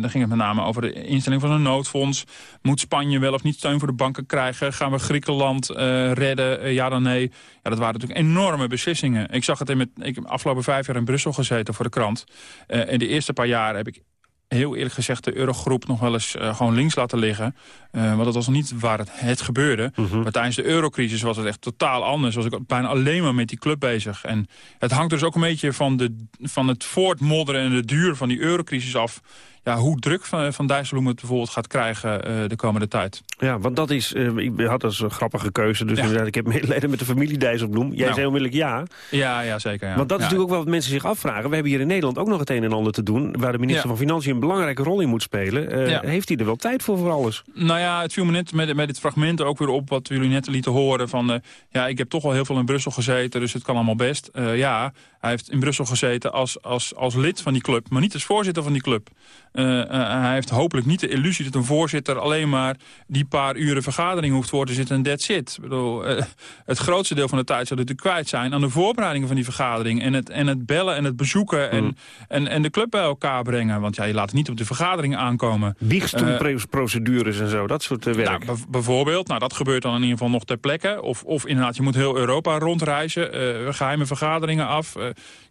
[SPEAKER 23] dan ging het met name over de instelling van een noodfonds. Moet Spanje wel of niet steun voor de banken krijgen? Gaan we Griekenland uh, redden? ja dan nee. Ja, dat waren natuurlijk enorme beslissingen. Ik zag het in met, ik heb afgelopen vijf jaar in Brussel gezeten voor de krant. in de eerste paar jaar heb ik heel eerlijk gezegd de eurogroep nog wel eens uh, gewoon links laten liggen. Uh, want dat was niet waar het, het gebeurde. Mhm. Maar tijdens de eurocrisis was het echt totaal anders. Was ik bijna alleen maar met die club bezig. En het hangt dus ook een beetje van, de, van het voortmodderen en de duur van die eurocrisis af ja, hoe druk van, van Dijsselbloem het bijvoorbeeld gaat krijgen uh, de komende tijd.
[SPEAKER 11] Ja, want dat is, uh, ik had dus een grappige keuze. Dus ja. inderdaad, ik heb medelijden met de familie Dijsselbloem. Jij nou. zei onmiddellijk ja.
[SPEAKER 23] Ja, ja zeker. Ja.
[SPEAKER 11] Want dat is natuurlijk ook wel wat mensen zich afvragen. We hebben hier in Nederland ook nog het een en ander te doen... waar de minister van Financiën een belangrijke rol in moet spelen. Uh, heeft hij er wel tijd voor voor alles?
[SPEAKER 23] Nou ja, het viel me net met, met dit fragment ook weer op... wat jullie net lieten horen van... ja, ik heb toch al heel veel in Brussel gezeten, dus het kan allemaal best. ja, hij heeft in Brussel gezeten als, als, als lid van die club, maar niet als voorzitter van die club. Uh, uh, hij heeft hopelijk niet de illusie dat een voorzitter alleen maar die paar uren vergadering hoeft voor te zitten en that's it. Ik bedoel, uh, het grootste deel van de tijd zal natuurlijk kwijt zijn aan de voorbereidingen van die vergadering en het, en het bellen en het bezoeken en, mm. en, en de club bij elkaar brengen. Want ja, je laat het niet op de vergadering aankomen.
[SPEAKER 11] Biegstoelprocedures en zo, dat soort werk.
[SPEAKER 23] Nou, bijvoorbeeld, nou dat gebeurt dan in ieder geval nog ter plekke. Of, of inderdaad, je moet heel Europa rondreizen, geheime vergaderingen af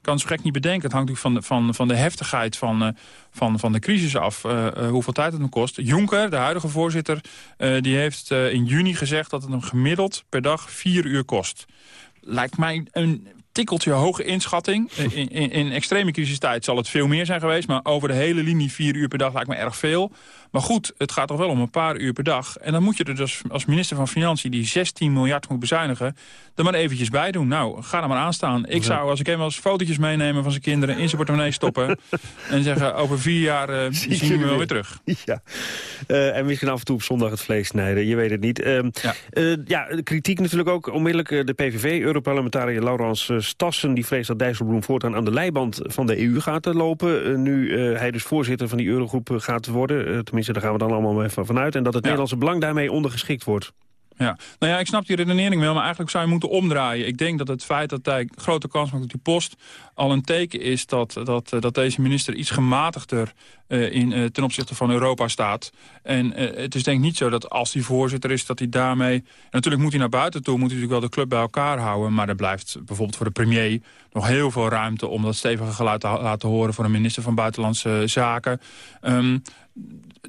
[SPEAKER 23] kan zo gek niet bedenken. Het hangt natuurlijk van van, van de heftigheid van, uh, van, van de crisis af. Uh, uh, hoeveel tijd het hem kost. Juncker, de huidige voorzitter, die heeft in juni gezegd... dat het hem gemiddeld per dag vier uur kost. Lijkt mij een tikkeltje hoge inschatting. In, in, in extreme crisistijd zal het veel meer zijn geweest... maar over de hele linie vier uur per dag lijkt me erg veel. Maar goed, het gaat toch wel om een paar uur per dag. En dan moet je er dus als minister van Financiën... die 16 miljard moet bezuinigen, er maar eventjes bij doen. Nou, ga er maar aan staan. Ik zou, als ik hem wel eens fotootjes meenemen van zijn kinderen... in zijn portemonnee stoppen *laughs* en zeggen... over vier jaar uh, zien we wel weer terug.
[SPEAKER 11] Ja. Uh, en misschien af en toe op zondag het vlees snijden. Je weet het niet. Uh, ja. ja, kritiek natuurlijk ook onmiddellijk. De PVV, Europarlementariër Laurence Stassen... die vreest dat Dijsselbloem voortaan aan de leiband van de EU gaat lopen. nu hij dus voorzitter van die eurogroep gaat worden. tenminste daar gaan we dan allemaal even vanuit. En dat het Nederlandse belang daarmee ondergeschikt wordt.
[SPEAKER 23] Ja, nou ja, ik snap die redenering wel, maar eigenlijk zou je moeten omdraaien. Ik denk dat het feit dat hij grote kans maakt op die post al een teken is dat, dat, dat deze minister iets gematigder eh, in, eh, ten opzichte van Europa staat. En eh, het is denk ik niet zo dat als hij voorzitter is... dat hij daarmee... Natuurlijk moet hij naar buiten toe, moet hij natuurlijk wel de club bij elkaar houden. Maar er blijft bijvoorbeeld voor de premier nog heel veel ruimte... om dat stevige geluid te laten horen voor de minister van Buitenlandse Zaken. Um,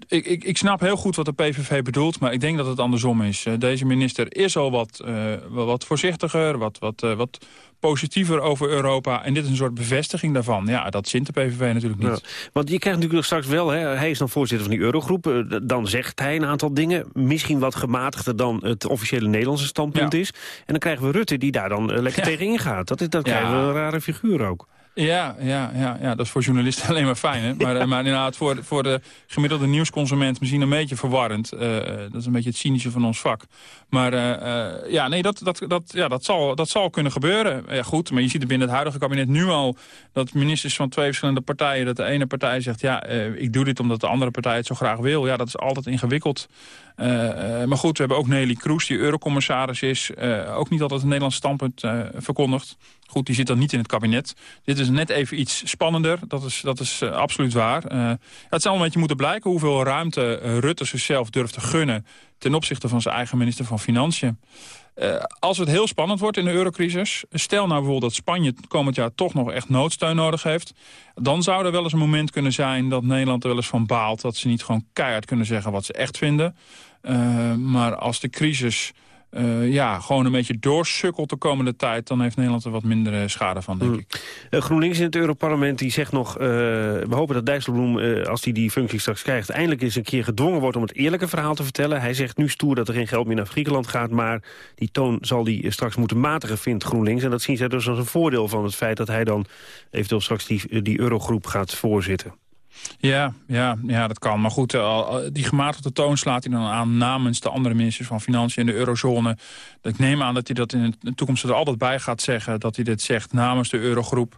[SPEAKER 23] ik, ik, ik, snap heel goed wat de PVV bedoelt, maar ik denk dat het andersom is. deze minister is al wat, uh, wat voorzichtiger, wat, wat, uh, wat positiever over Europa. En dit is een soort bevestiging daarvan. Ja, dat zint de PVV natuurlijk niet. Ja,
[SPEAKER 11] want je krijgt natuurlijk straks wel, hè, hij is dan voorzitter van die Eurogroep. Eh, dan zegt hij een aantal dingen, misschien wat gematigder dan het officiële Nederlandse standpunt is. En dan krijgen we Rutte die daar dan lekker ja. tegen ingaat. Dat, is, dat krijgen we een rare figuur ook.
[SPEAKER 23] Ja, ja, ja, ja, dat is voor journalisten *laughs* alleen maar fijn. Hè? Maar, maar inderdaad, voor, voor de gemiddelde nieuwsconsument misschien een beetje verwarrend. Uh, dat is een beetje het cynische van ons vak. Maar ja, nee, dat, dat, dat, ja, dat, zal, dat zal kunnen gebeuren. Ja, goed, maar je ziet er binnen het huidige kabinet nu al... dat ministers van twee verschillende partijen... dat de ene partij zegt, ja, ik doe dit omdat de andere partij het zo graag wil. Ja, dat is altijd ingewikkeld. Maar goed, we hebben ook Nelly Kroes, die eurocommissaris is. Ook niet altijd een Nederlands standpunt verkondigd. Goed, die zit dan niet in het kabinet. Dit is net even iets spannender, dat is, dat is absoluut waar. het zal een beetje moeten blijken hoeveel ruimte Rutte zichzelf durft te gunnen... ten opzichte van zijn eigen minister van Financiën. Als het heel spannend wordt in de eurocrisis... stel nou bijvoorbeeld dat Spanje komend jaar toch nog echt noodsteun nodig heeft... dan zou er wel eens een moment kunnen zijn dat Nederland er wel eens van baalt... dat ze niet gewoon keihard kunnen zeggen wat ze echt vinden. Maar als de crisis uh, ja, gewoon een beetje doorsukkelt de komende tijd... dan heeft Nederland er wat minder uh, schade van, denk
[SPEAKER 11] mm.
[SPEAKER 23] ik.
[SPEAKER 11] Uh, GroenLinks in het Europarlement die zegt nog... we hopen dat Dijsselbloem, als hij die functie straks krijgt... eindelijk eens een keer gedwongen wordt om het eerlijke verhaal te vertellen. Hij zegt nu stoer dat er geen geld meer naar Griekenland gaat... maar die toon zal hij straks moeten matigen, vindt GroenLinks. En dat zien zij dus als een voordeel van het feit... dat hij dan eventueel straks die, die eurogroep gaat voorzitten.
[SPEAKER 23] Ja, ja, ja, dat kan. Maar goed, uh, die gematigde toon slaat hij dan aan namens de andere ministers van Financiën in de eurozone. Ik neem aan dat hij dat in de toekomst er altijd bij gaat zeggen. Dat hij dit zegt namens de eurogroep.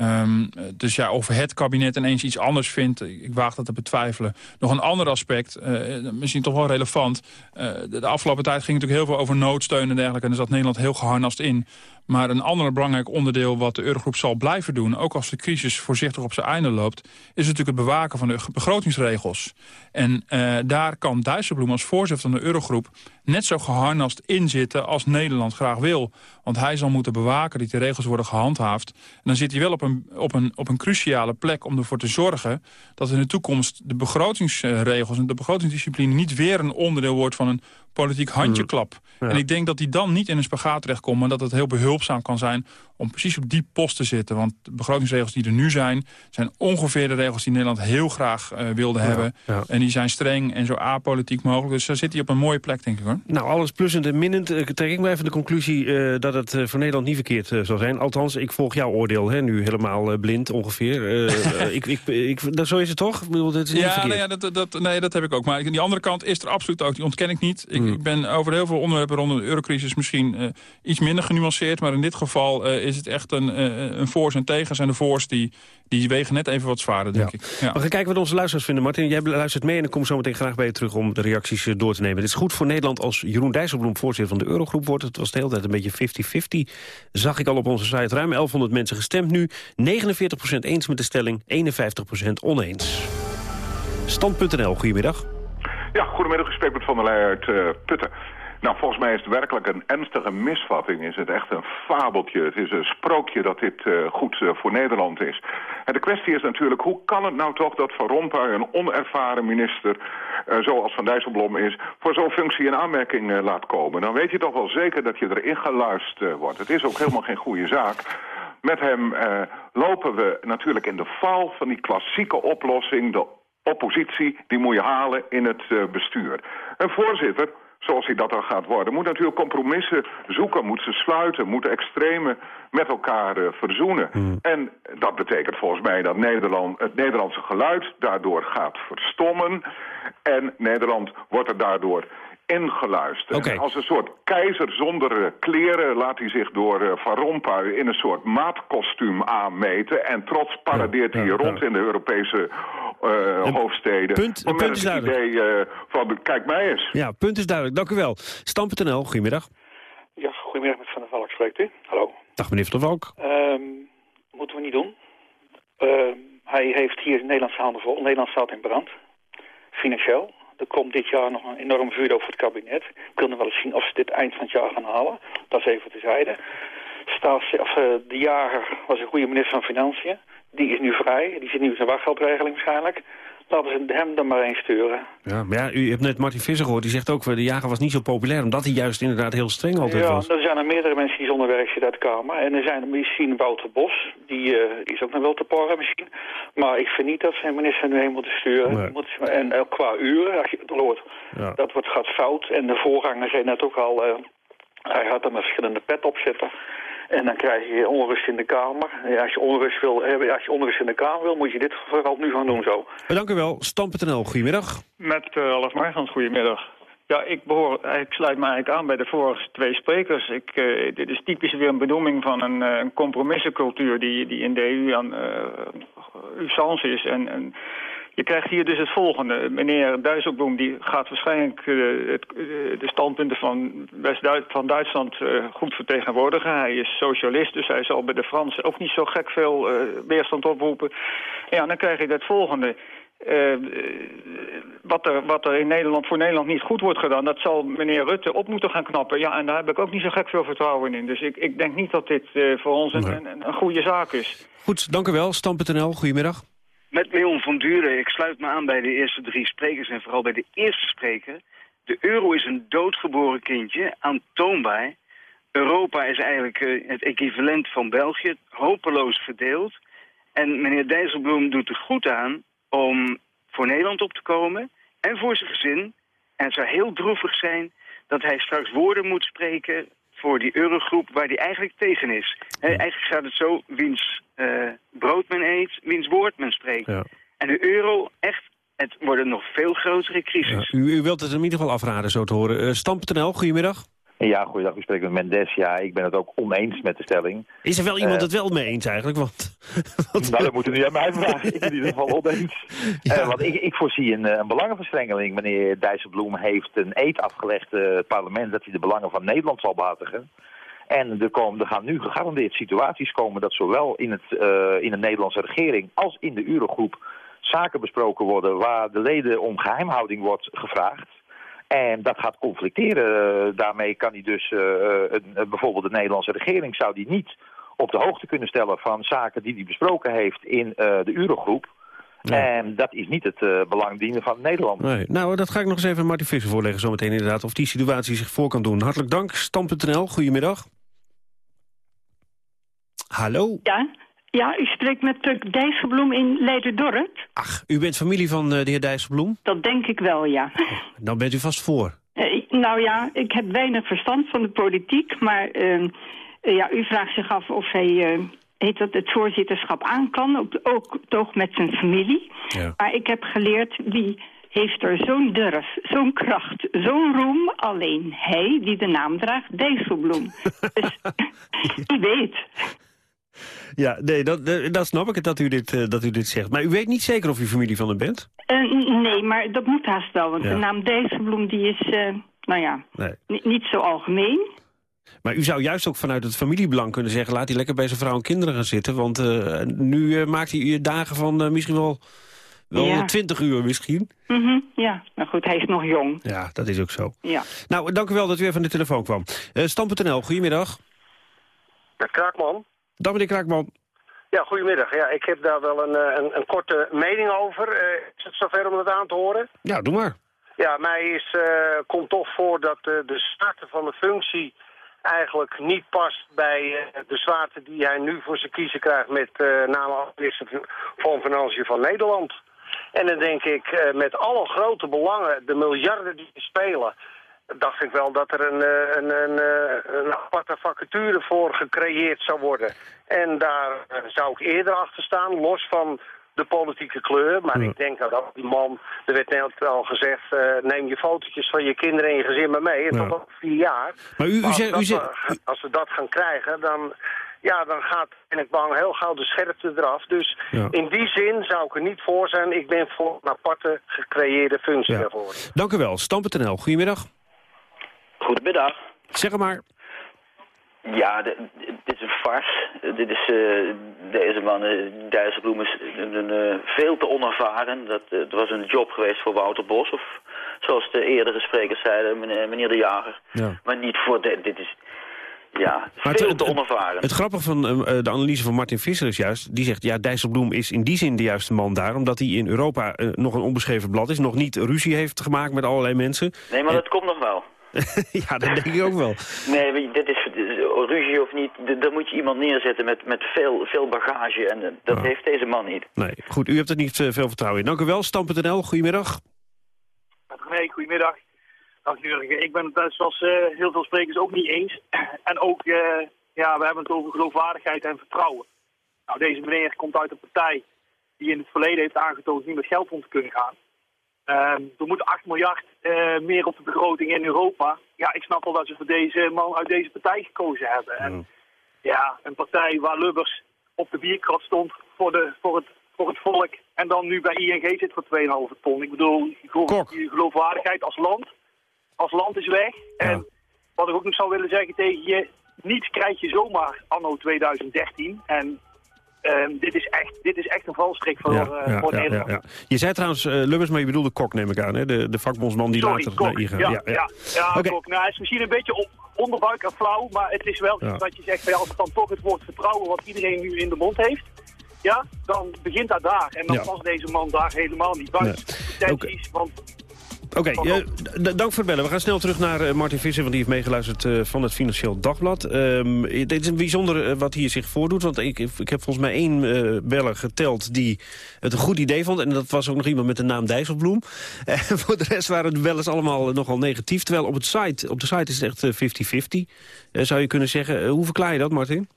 [SPEAKER 23] Um, dus ja, of het kabinet ineens iets anders vindt, ik waag dat te betwijfelen. Nog een ander aspect, uh, misschien toch wel relevant. Uh, de, afgelopen tijd ging natuurlijk heel veel over noodsteun en dergelijke. En daar zat Nederland heel geharnast in. Maar een ander belangrijk onderdeel wat de Eurogroep zal blijven doen... ook als de crisis voorzichtig op zijn einde loopt... is natuurlijk het bewaken van de begrotingsregels. En uh, daar kan Dijsselbloem als voorzitter van de Eurogroep... net zo geharnast in zitten als Nederland graag wil. Want hij zal moeten bewaken dat die regels worden gehandhaafd. En dan zit hij wel op een, op, een, op een cruciale plek om ervoor te zorgen... dat in de toekomst de begrotingsregels en de begrotingsdiscipline... niet weer een onderdeel wordt van een politiek handjeklap. Ja. En ik denk dat hij dan niet in een spagaat terechtkomt... maar dat het heel behulpzaam kan zijn om precies op die post te zitten. Want de begrotingsregels die er nu zijn... zijn ongeveer de regels die Nederland heel graag uh, wilde ja, hebben. Ja. En die zijn streng en zo apolitiek mogelijk. Dus daar zit hij op een mooie plek, denk ik hoor.
[SPEAKER 11] Nou, alles plussend en minnend. Uh, trek ik maar even de conclusie uh, dat het voor Nederland niet verkeerd zal zijn. Althans, ik volg jouw oordeel, hè, nu helemaal blind ongeveer. *laughs* ik, ik, ik, dat, zo is het toch? Ik bedoel, het is
[SPEAKER 23] ja, nee, ja dat, dat, nee, dat heb ik ook. Maar aan die andere kant is er absoluut ook, die ontken ik niet. Ik, ik ben over heel veel onderwerpen rondom de eurocrisis misschien iets minder genuanceerd. Maar in dit geval is het echt een, een voor's en tegens. En de voor's die, die wegen net even wat zwaarder, denk
[SPEAKER 11] ja.
[SPEAKER 23] ik. Ja.
[SPEAKER 11] We gaan kijken wat onze luisteraars vinden. Martin, jij luistert mee en ik kom zo meteen graag bij je terug... om de reacties door te nemen. Het is goed voor Nederland als Jeroen Dijsselbloem voorzitter van de Eurogroep wordt. Het was de hele tijd een beetje 50-50. Zag ik al op onze site. Ruim 1100 mensen gestemd nu. 49% eens met de stelling, 51% oneens. Stand.nl, goedemiddag.
[SPEAKER 24] Ja, goedemiddag. Gesprek met Van der Leij uit uh, Putten. Nou, volgens mij is het werkelijk een ernstige misvatting. Is het echt een fabeltje. Het is een sprookje dat dit uh, goed uh, voor Nederland is. En de kwestie is natuurlijk, hoe kan het nou toch dat Van Rompuy, een onervaren minister, zoals Van Dijsselbloem is, voor zo'n functie in aanmerking laat komen? Dan weet je toch wel zeker dat je erin geluisterd wordt. Het is ook helemaal geen goede zaak. Met hem lopen we natuurlijk in de val van die klassieke oplossing, de oppositie, die moet je halen in het bestuur. Een voorzitter zoals hij dat dan gaat worden, moet natuurlijk compromissen zoeken, moet ze sluiten, moet extreme met elkaar uh, verzoenen. Mm. En dat betekent volgens mij dat Nederland, het Nederlandse geluid daardoor gaat verstommen en Nederland wordt er daardoor ingeluisterd.
[SPEAKER 11] Okay.
[SPEAKER 24] Als een soort keizer zonder uh, kleren laat hij zich door uh, Van Rompuy in een soort maatkostuum aanmeten. En trots paradeert ja, ja, hij rond ja. in de Europese uh, hoofdsteden.
[SPEAKER 11] Punt, punt is
[SPEAKER 24] het idee van kijk mij eens.
[SPEAKER 11] Ja, punt is duidelijk. Dank u wel. Stam.nl, goedemiddag.
[SPEAKER 25] Ja, goedemiddag met Van der Valk spreekt u. Hallo.
[SPEAKER 11] Dag meneer Van der Valk.
[SPEAKER 25] Um, moeten we niet doen. Uh,
[SPEAKER 26] Hij heeft hier Nederlandse handen vol. Nederland staat in brand. Financieel. Er komt dit jaar nog een enorm vuur over het kabinet. Wil nog wel eens zien of ze dit eind van het jaar gaan halen. Dat is even tezijde. Staats, of, uh, de jager was een goede minister van Financiën. Die is nu vrij. Die zit nu in zijn wachtgeldregeling waarschijnlijk. Laten ze hem dan maar eens sturen.
[SPEAKER 11] Ja, maar ja, u hebt net Martin Visser gehoord. Die zegt ook, de jager was niet zo populair... omdat hij juist inderdaad heel streng altijd
[SPEAKER 26] ja,
[SPEAKER 11] was.
[SPEAKER 26] er zijn er meerdere mensen die zonder werk zitten uit de Kamer. En er zijn misschien Wouter Bos. Die uh, is ook nog wel te porren misschien. Maar ik vind niet dat ze minister nu heen moeten sturen. Nee. Moet, en uh, qua uren, als je het hoort, ja. dat wordt, gaat fout. En de voorganger zei net ook al... Uh, hij had er een verschillende pet op zitten. En dan krijg je onrust in de Kamer. Ja, als, je onrust wil, als je onrust in de Kamer wil, moet je dit vooral nu gaan doen zo.
[SPEAKER 11] Dank u wel. Stam.nl, goedemiddag.
[SPEAKER 27] Met uh, Alf Margans, goedemiddag. Ja, ik, behoor, ik sluit me eigenlijk aan bij de vorige twee sprekers. Ik, uh, dit is typisch weer een benoeming van een, uh, een compromissencultuur die, die in de EU aan uh, usance is. En, en je krijgt hier dus het volgende. Meneer Dijsselbloem die gaat waarschijnlijk uh, het, uh, de standpunten van, West van Duitsland uh, goed vertegenwoordigen. Hij is socialist, dus hij zal bij de Fransen ook niet zo gek veel weerstand oproepen. En ja, dan krijg je het volgende. wat, er, wat er in Nederland voor Nederland niet goed wordt gedaan... dat zal meneer Rutte op moeten gaan knappen. Ja, en daar heb ik ook niet zo gek veel vertrouwen in. Dus ik, ik denk niet dat dit voor ons een, een, een goede zaak is.
[SPEAKER 11] Goed, dank u wel. Stam.nl, goedemiddag.
[SPEAKER 28] Met Leon van Duren. Ik sluit me aan bij de eerste drie sprekers en vooral bij de eerste spreker. De euro is een doodgeboren kindje, aantoonbaar. Europa is eigenlijk uh, het equivalent van België, hopeloos verdeeld. En meneer Dijsselbloem doet er goed aan om voor Nederland op te komen en voor zijn gezin. En het zou heel droevig zijn dat hij straks woorden moet spreken voor die eurogroep waar hij eigenlijk tegen is. He, eigenlijk gaat het zo, wiens uh, brood men eet, wiens woord men spreekt.
[SPEAKER 11] Ja.
[SPEAKER 28] En de euro, echt, het wordt een nog veel grotere crisis.
[SPEAKER 11] Ja, u, u, wilt het in ieder geval afraden, zo te horen. Uh, Stam.nl, goedemiddag.
[SPEAKER 29] Ja, goeiedag. U spreekt met Mendes. Ja, ik ben het ook oneens met de stelling.
[SPEAKER 11] Is er wel iemand uh, het wel mee eens eigenlijk? Want, *laughs*
[SPEAKER 29] want nou, dat moet u nu aan mij vragen. ik ben in ieder geval oneens. *laughs* Ja. Uh, want ik, ik voorzie een, een belangenverstrengeling. Meneer Dijsselbloem heeft een eed afgelegd uh, het parlement... dat hij de belangen van Nederland zal behartigen. En er, komen, er gaan nu gegarandeerd situaties komen... dat zowel in, het, in de Nederlandse regering als in de Eurogroep... zaken besproken worden waar de leden om geheimhouding wordt gevraagd. En dat gaat conflicteren. Daarmee kan hij dus, uh, een, bijvoorbeeld de Nederlandse regering zou die niet op de hoogte kunnen stellen van zaken die hij besproken heeft in uh, de Eurogroep. Ja. En dat is niet het uh, belang dienen van Nederland.
[SPEAKER 11] Nee. Nou, dat ga ik nog eens even aan Martin Visser voorleggen zometeen inderdaad. Of die situatie zich voor kan doen. Hartelijk dank. Stam.nl, goedemiddag. Hallo?
[SPEAKER 30] Ja, ja, u spreekt met Tuk Dijsselbloem in Leiderdorp.
[SPEAKER 11] Ach, u bent familie van uh, de heer Dijsselbloem?
[SPEAKER 30] Dat denk ik wel, ja.
[SPEAKER 11] Dan bent u vast voor.
[SPEAKER 30] Uh, nou ja, ik heb weinig verstand van de politiek, maar uh, ja, u vraagt zich af of hij heet dat, het voorzitterschap aan kan, ook, ook toch met zijn familie.
[SPEAKER 11] Ja.
[SPEAKER 30] Maar ik heb geleerd, wie heeft er zo'n durf, zo'n kracht, zo'n roem, alleen hij die de naam draagt, Dijsselbloem. *laughs* dus *laughs* wie weet...
[SPEAKER 11] Ja, nee, dat, dat snap ik dat u, dit, uh, dat u dit zegt. Maar u weet niet zeker of u familie van hem bent?
[SPEAKER 30] Uh, nee, maar dat moet haast wel. Want ja. de naam Dijsselbloem die is, uh, nou ja,
[SPEAKER 11] nee.
[SPEAKER 30] niet zo algemeen.
[SPEAKER 11] Maar u zou juist ook vanuit het familiebelang kunnen zeggen... laat hij lekker bij zijn vrouw en kinderen gaan zitten. Want nu maakt hij dagen van misschien wel, wel
[SPEAKER 30] Ja.
[SPEAKER 11] 20 uur misschien.
[SPEAKER 30] Mm -hmm, ja, nou goed, hij is nog jong.
[SPEAKER 11] Ja, dat is ook zo.
[SPEAKER 30] Ja.
[SPEAKER 11] Nou, dank u wel dat u even aan de telefoon kwam. Uh, Stam.nl, goedemiddag.
[SPEAKER 31] Ja, Kraakman.
[SPEAKER 11] Dag meneer Kraakman.
[SPEAKER 31] Ja, goedemiddag. Ja, ik heb daar wel een, eh, een, een korte mening over. Uh, is het zover om dat aan te horen?
[SPEAKER 11] Ja, doe maar.
[SPEAKER 31] Ja, mij is, uh, komt toch voor dat uh, de starten van de functie eigenlijk niet past bij de zwaarte die hij nu voor zijn kiezen krijgt met name minister van Financiën van Nederland. En dan denk ik, met alle grote belangen, de miljarden die spelen, dacht ik wel dat er een, een, een, een aparte vacature voor gecreëerd zou worden. En daar zou ik eerder achter staan, los van de politieke kleur. Maar ik denk dat die man, er werd net al gezegd, uh, neem je fotootjes van je kinderen en je gezin maar mee. En ja. tot vier jaar.
[SPEAKER 11] Maar u, u
[SPEAKER 31] als, we dat gaan krijgen, dan, ja, dan gaat, ben ik bang, heel gauw de scherpte eraf. Dus
[SPEAKER 11] ja.
[SPEAKER 31] in die zin zou ik er niet voor zijn. Ik ben voor een aparte gecreëerde functie
[SPEAKER 11] ja.
[SPEAKER 31] daarvoor.
[SPEAKER 11] Dank u wel. Stam.nl, goedemiddag.
[SPEAKER 14] Goedemiddag.
[SPEAKER 11] Zeg maar.
[SPEAKER 32] Ja, dit is een farce. Dit is, eh, deze man, uh, Dijsselbloem, is een, een, veel te onervaren. Dat, eh, het was een job geweest voor Wouter Bos, of zoals de eerdere sprekers zeiden, meneer, meneer De Jager.
[SPEAKER 11] Ja.
[SPEAKER 32] Maar niet voor, de, dit is, ja,
[SPEAKER 11] Maar
[SPEAKER 32] veel
[SPEAKER 11] het-
[SPEAKER 32] te onervaren.
[SPEAKER 11] Het grappige van eh, de analyse van Martin Visser is juist... die zegt, ja, Dijsselbloem is in die zin de juiste man daar... omdat hij in Europa eh, nog een onbeschreven blad is... nog niet ruzie heeft gemaakt met allerlei mensen.
[SPEAKER 32] Nee, maar dat komt nog wel. *laughs*
[SPEAKER 11] ja, dat denk ik ook wel.
[SPEAKER 32] Nee, weet je, dit is, ruzie of niet, dan moet je iemand neerzetten met, met veel, veel bagage. En eh, dat heeft deze man niet.
[SPEAKER 11] Nee, goed, u hebt er niet eh, veel vertrouwen in. Dank u wel, Stam.nl, goedemiddag.
[SPEAKER 27] Nee, goedemiddag. Dag Jurgen. Ik ben het eh, zoals eh, heel veel sprekers ook niet eens. *clears throat* En ook, eh, ja, we hebben het over geloofwaardigheid en vertrouwen. Nou, deze meneer komt uit een partij die in het verleden heeft aangetoond niet met geld om te kunnen gaan. Ehm, er moet 8 miljard eh, meer op de begroting in Europa. Ja, ik snap wel dat ze voor deze man uit deze partij gekozen hebben. En ja, een partij waar Lubbers op de bierkrat stond voor, de, voor, het, voor het volk. En dan nu bij ING zit voor 2,5 ton. Ik bedoel, geloof- je geloofwaardigheid als land, als land is weg. En wat ik ook nog zou willen zeggen tegen je, niets krijg je zomaar anno 2013. En ehm, dit, is echt, dit is echt een valstrik voor, eh, voor Nederland.
[SPEAKER 11] ja. Je zei trouwens eh, Lubbers, maar je bedoelde Kok, neem ik aan, hè? De, de vakbondsman die
[SPEAKER 27] Sorry,
[SPEAKER 11] later
[SPEAKER 27] Kok.
[SPEAKER 11] naar.
[SPEAKER 27] Ja, ja, ja. Kok. Nou, hij is misschien een beetje op, onderbuik en flauw, maar het is wel
[SPEAKER 11] Ja.
[SPEAKER 27] iets dat je zegt, ja, als het dan toch het woord vertrouwen wat iedereen nu in de mond heeft, ja, dan begint dat daar. En dan
[SPEAKER 11] Ja.
[SPEAKER 27] past deze man daar helemaal niet buiten. Potenties, want
[SPEAKER 11] Oké, eh, dank voor het bellen. We gaan snel terug naar eh, Martin Visser, want die heeft meegeluisterd eh, van het Financieel Dagblad. Ehm, dit is een bijzonder wat hier zich voordoet, want ik, ik heb volgens mij één beller geteld die het een goed idee vond. En dat was ook nog iemand met de naam Dijsselbloem. *laughs* Voor de rest waren de bellers allemaal nogal negatief. Terwijl op, het site, op de site is het echt eh, 50-50, eh, zou je kunnen zeggen. Hoe verklaar je dat, Martin?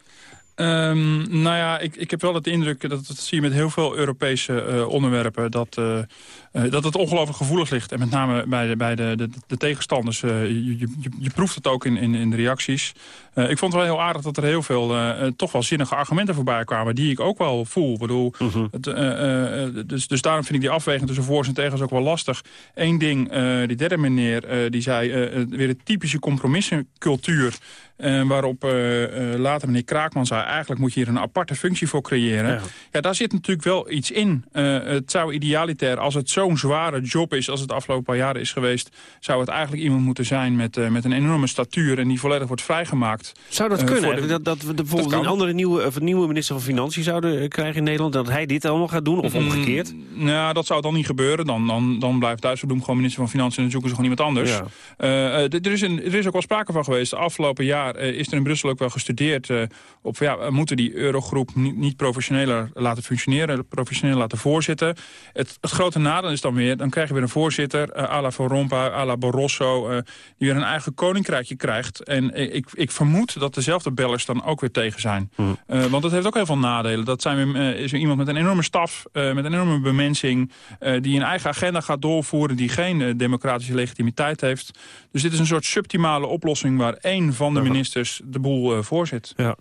[SPEAKER 23] Ehm, nou ja, ik, ik heb wel het indruk, dat, dat zie je met heel veel Europese eh, onderwerpen... Dat, eh, eh, dat het ongelooflijk gevoelig ligt. En met name bij de, bij de, de, de tegenstanders. je, je, je, proeft het ook in, in, in de reacties. Ik vond het wel heel aardig dat er heel veel toch wel zinnige argumenten voorbij kwamen... die ik ook wel voel. Ik bedoel, het, eh, dus, dus daarom vind ik die afweging tussen voor's en tegens ook wel lastig. Eén ding, die derde meneer, die zei... weer de typische compromissencultuur... eh, waarop eh, eh, later meneer Kraakman zei... eigenlijk moet je hier een aparte functie voor creëren. Ja, daar zit natuurlijk wel iets in. Het zou idealitair, als het zo'n zware job is... als het de afgelopen paar jaren is geweest... zou het eigenlijk iemand moeten zijn met, met een enorme statuur... en die volledig wordt vrijgemaakt.
[SPEAKER 11] Zou dat kunnen?
[SPEAKER 23] de-
[SPEAKER 11] dat, dat we de, bijvoorbeeld een andere nieuwe, of een nieuwe minister van Financiën zouden krijgen in Nederland? Dat hij dit allemaal gaat doen, of omgekeerd?
[SPEAKER 23] Mm, nou, dat zou dan niet gebeuren. Dan, dan, dan blijft Dijsselbloem gewoon minister van Financiën... en dan zoeken ze gewoon iemand anders.
[SPEAKER 11] Ja.
[SPEAKER 23] Er, is een, er is ook wel sprake van geweest. De afgelopen jaar eh, is er in Brussel ook wel gestudeerd... eh, op ja, we moeten die eurogroep niet, niet professioneler laten functioneren... professioneel laten voorzitten. Het, het grote nadeel is dan weer... dan krijg je weer een voorzitter eh, à la Van Rompuy, à la Barroso... die weer een eigen koninkrijkje krijgt. En ik, ik vermoed dat dezelfde bellers dan ook weer tegen zijn. Eh, want dat heeft ook heel veel nadelen. Dat zijn weer, eh, is weer iemand met een enorme staf, met een enorme bemensing... die een eigen agenda gaat doorvoeren... die geen democratische legitimiteit heeft. Dus dit is een soort subtimale oplossing... waar één van de ministers de boel eh voorzit.
[SPEAKER 11] Ja.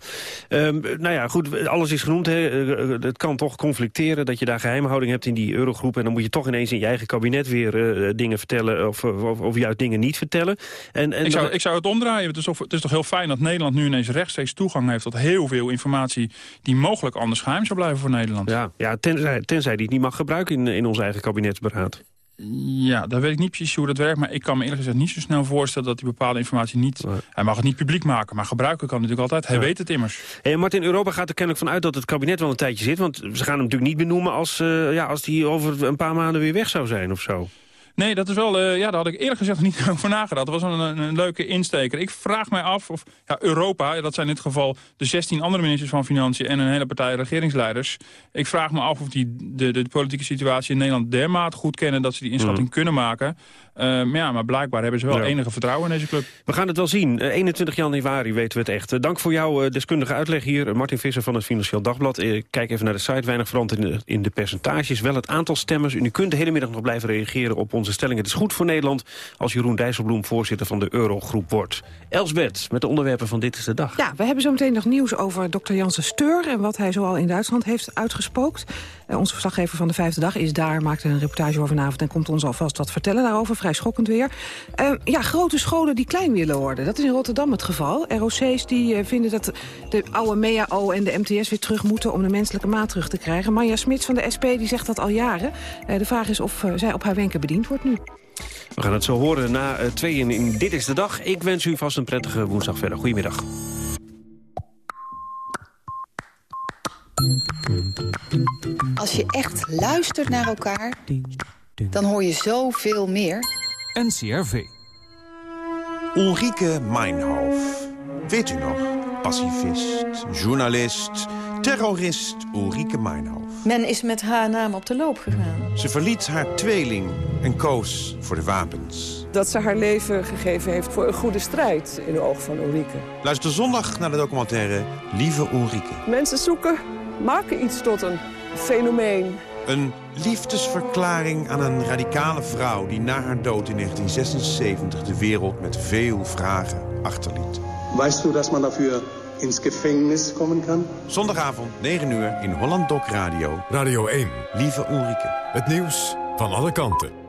[SPEAKER 11] Ehm, nou ja, goed, alles is genoemd. Hè. Eh, eh, Het kan toch conflicteren dat je daar geheimhouding hebt in die eurogroep... en dan moet je toch ineens in je eigen kabinet weer dingen vertellen... Of, of, of juist dingen niet vertellen. En, en
[SPEAKER 23] ik, zou, ik zou het omdraaien. Het is, toch, het is toch heel fijn dat Nederland nu ineens rechtstreeks toegang heeft... tot heel veel informatie die mogelijk anders geheim zou blijven voor Nederland.
[SPEAKER 11] Ja, ja tenzij, tenzij die het niet mag gebruiken in, in ons eigen kabinetsberaad.
[SPEAKER 23] Ja, daar weet ik niet precies hoe dat werkt. Maar ik kan me eerlijk gezegd niet zo snel voorstellen... dat die bepaalde informatie niet... Hij mag het niet publiek maken, maar gebruiken kan natuurlijk altijd. Hij
[SPEAKER 11] Ja.
[SPEAKER 23] weet het immers.
[SPEAKER 11] Hey, Martin, Europa gaat er kennelijk vanuit dat het kabinet wel een tijdje zit. Want ze gaan hem natuurlijk niet benoemen als, eh, ja, als die over een paar maanden weer weg zou zijn of zo.
[SPEAKER 23] Nee, dat is wel, eh, ja, daar had ik eerlijk gezegd niet *laughs* over nagedacht. Dat was een, een, leuke insteker. Ik vraag mij af of ja, Europa, dat zijn in dit geval de 16 andere ministers van Financiën en een hele partij regeringsleiders. Ik vraag me af of die de, de, politieke situatie in Nederland dermate goed kennen dat ze die inschatting kunnen maken. Eh, maar ja, maar blijkbaar hebben ze wel
[SPEAKER 11] Ja.
[SPEAKER 23] enige vertrouwen in deze club.
[SPEAKER 11] We gaan het wel zien. Eh, 21 januari weten we het echt. Eh, dank voor jouw eh, deskundige uitleg hier. Eh, Martin Visser van het Financieel Dagblad. Eh, kijk even naar de site. Weinig veranderd in de, in de percentages. Wel het aantal stemmers. U kunt de hele middag nog blijven reageren op onze stelling. Het is goed voor Nederland als Jeroen Dijsselbloem voorzitter van de Eurogroep wordt. Elsbeth, met de onderwerpen van Dit is de Dag.
[SPEAKER 33] Ja, we hebben zo meteen nog nieuws over dokter Janssen Steur... en wat hij zoal in Duitsland heeft uitgespookt. Eh, onze verslaggever van de Vijfde Dag is daar, maakte een reportage over vanavond... en komt ons alvast wat vertellen daarover. Vrij schokkend weer. Uh, ja, grote scholen die klein willen worden. Dat is in Rotterdam het geval. ROC's die uh, vinden dat de oude MEAO en de MTS weer terug moeten... om de menselijke maat terug te krijgen. Manja Smits van de SP die zegt dat al jaren. Uh, de vraag is of zij op haar wenken bediend wordt nu.
[SPEAKER 11] We gaan het zo horen na tweeën in Dit is de Dag. Ik wens u vast een prettige woensdag verder. Goedemiddag.
[SPEAKER 34] Als je echt luistert naar elkaar, dan hoor je zoveel meer.
[SPEAKER 20] NCRV.
[SPEAKER 35] Ulrike Meinhof. Weet u nog? Pacifist, journalist, terrorist Ulrike Meinhof.
[SPEAKER 36] Men is met haar naam op de loop gegaan.
[SPEAKER 35] Ze verliet haar tweeling en koos voor de wapens.
[SPEAKER 36] Dat ze haar leven gegeven heeft voor een goede strijd in de ogen van Ulrike.
[SPEAKER 35] Luister zondag naar de documentaire Lieve Ulrike.
[SPEAKER 36] Mensen zoeken maken iets tot een fenomeen.
[SPEAKER 35] Een liefdesverklaring aan een radicale vrouw... die na haar dood in 1976 de wereld met veel vragen achterliet.
[SPEAKER 37] Weißt du, dat man daarvoor ins Gefängnis komen kan?
[SPEAKER 35] Zondagavond, 9 uur, in Holland Doc Radio.
[SPEAKER 1] Radio 1.
[SPEAKER 35] Lieve Ulrike.
[SPEAKER 1] Het nieuws van alle kanten.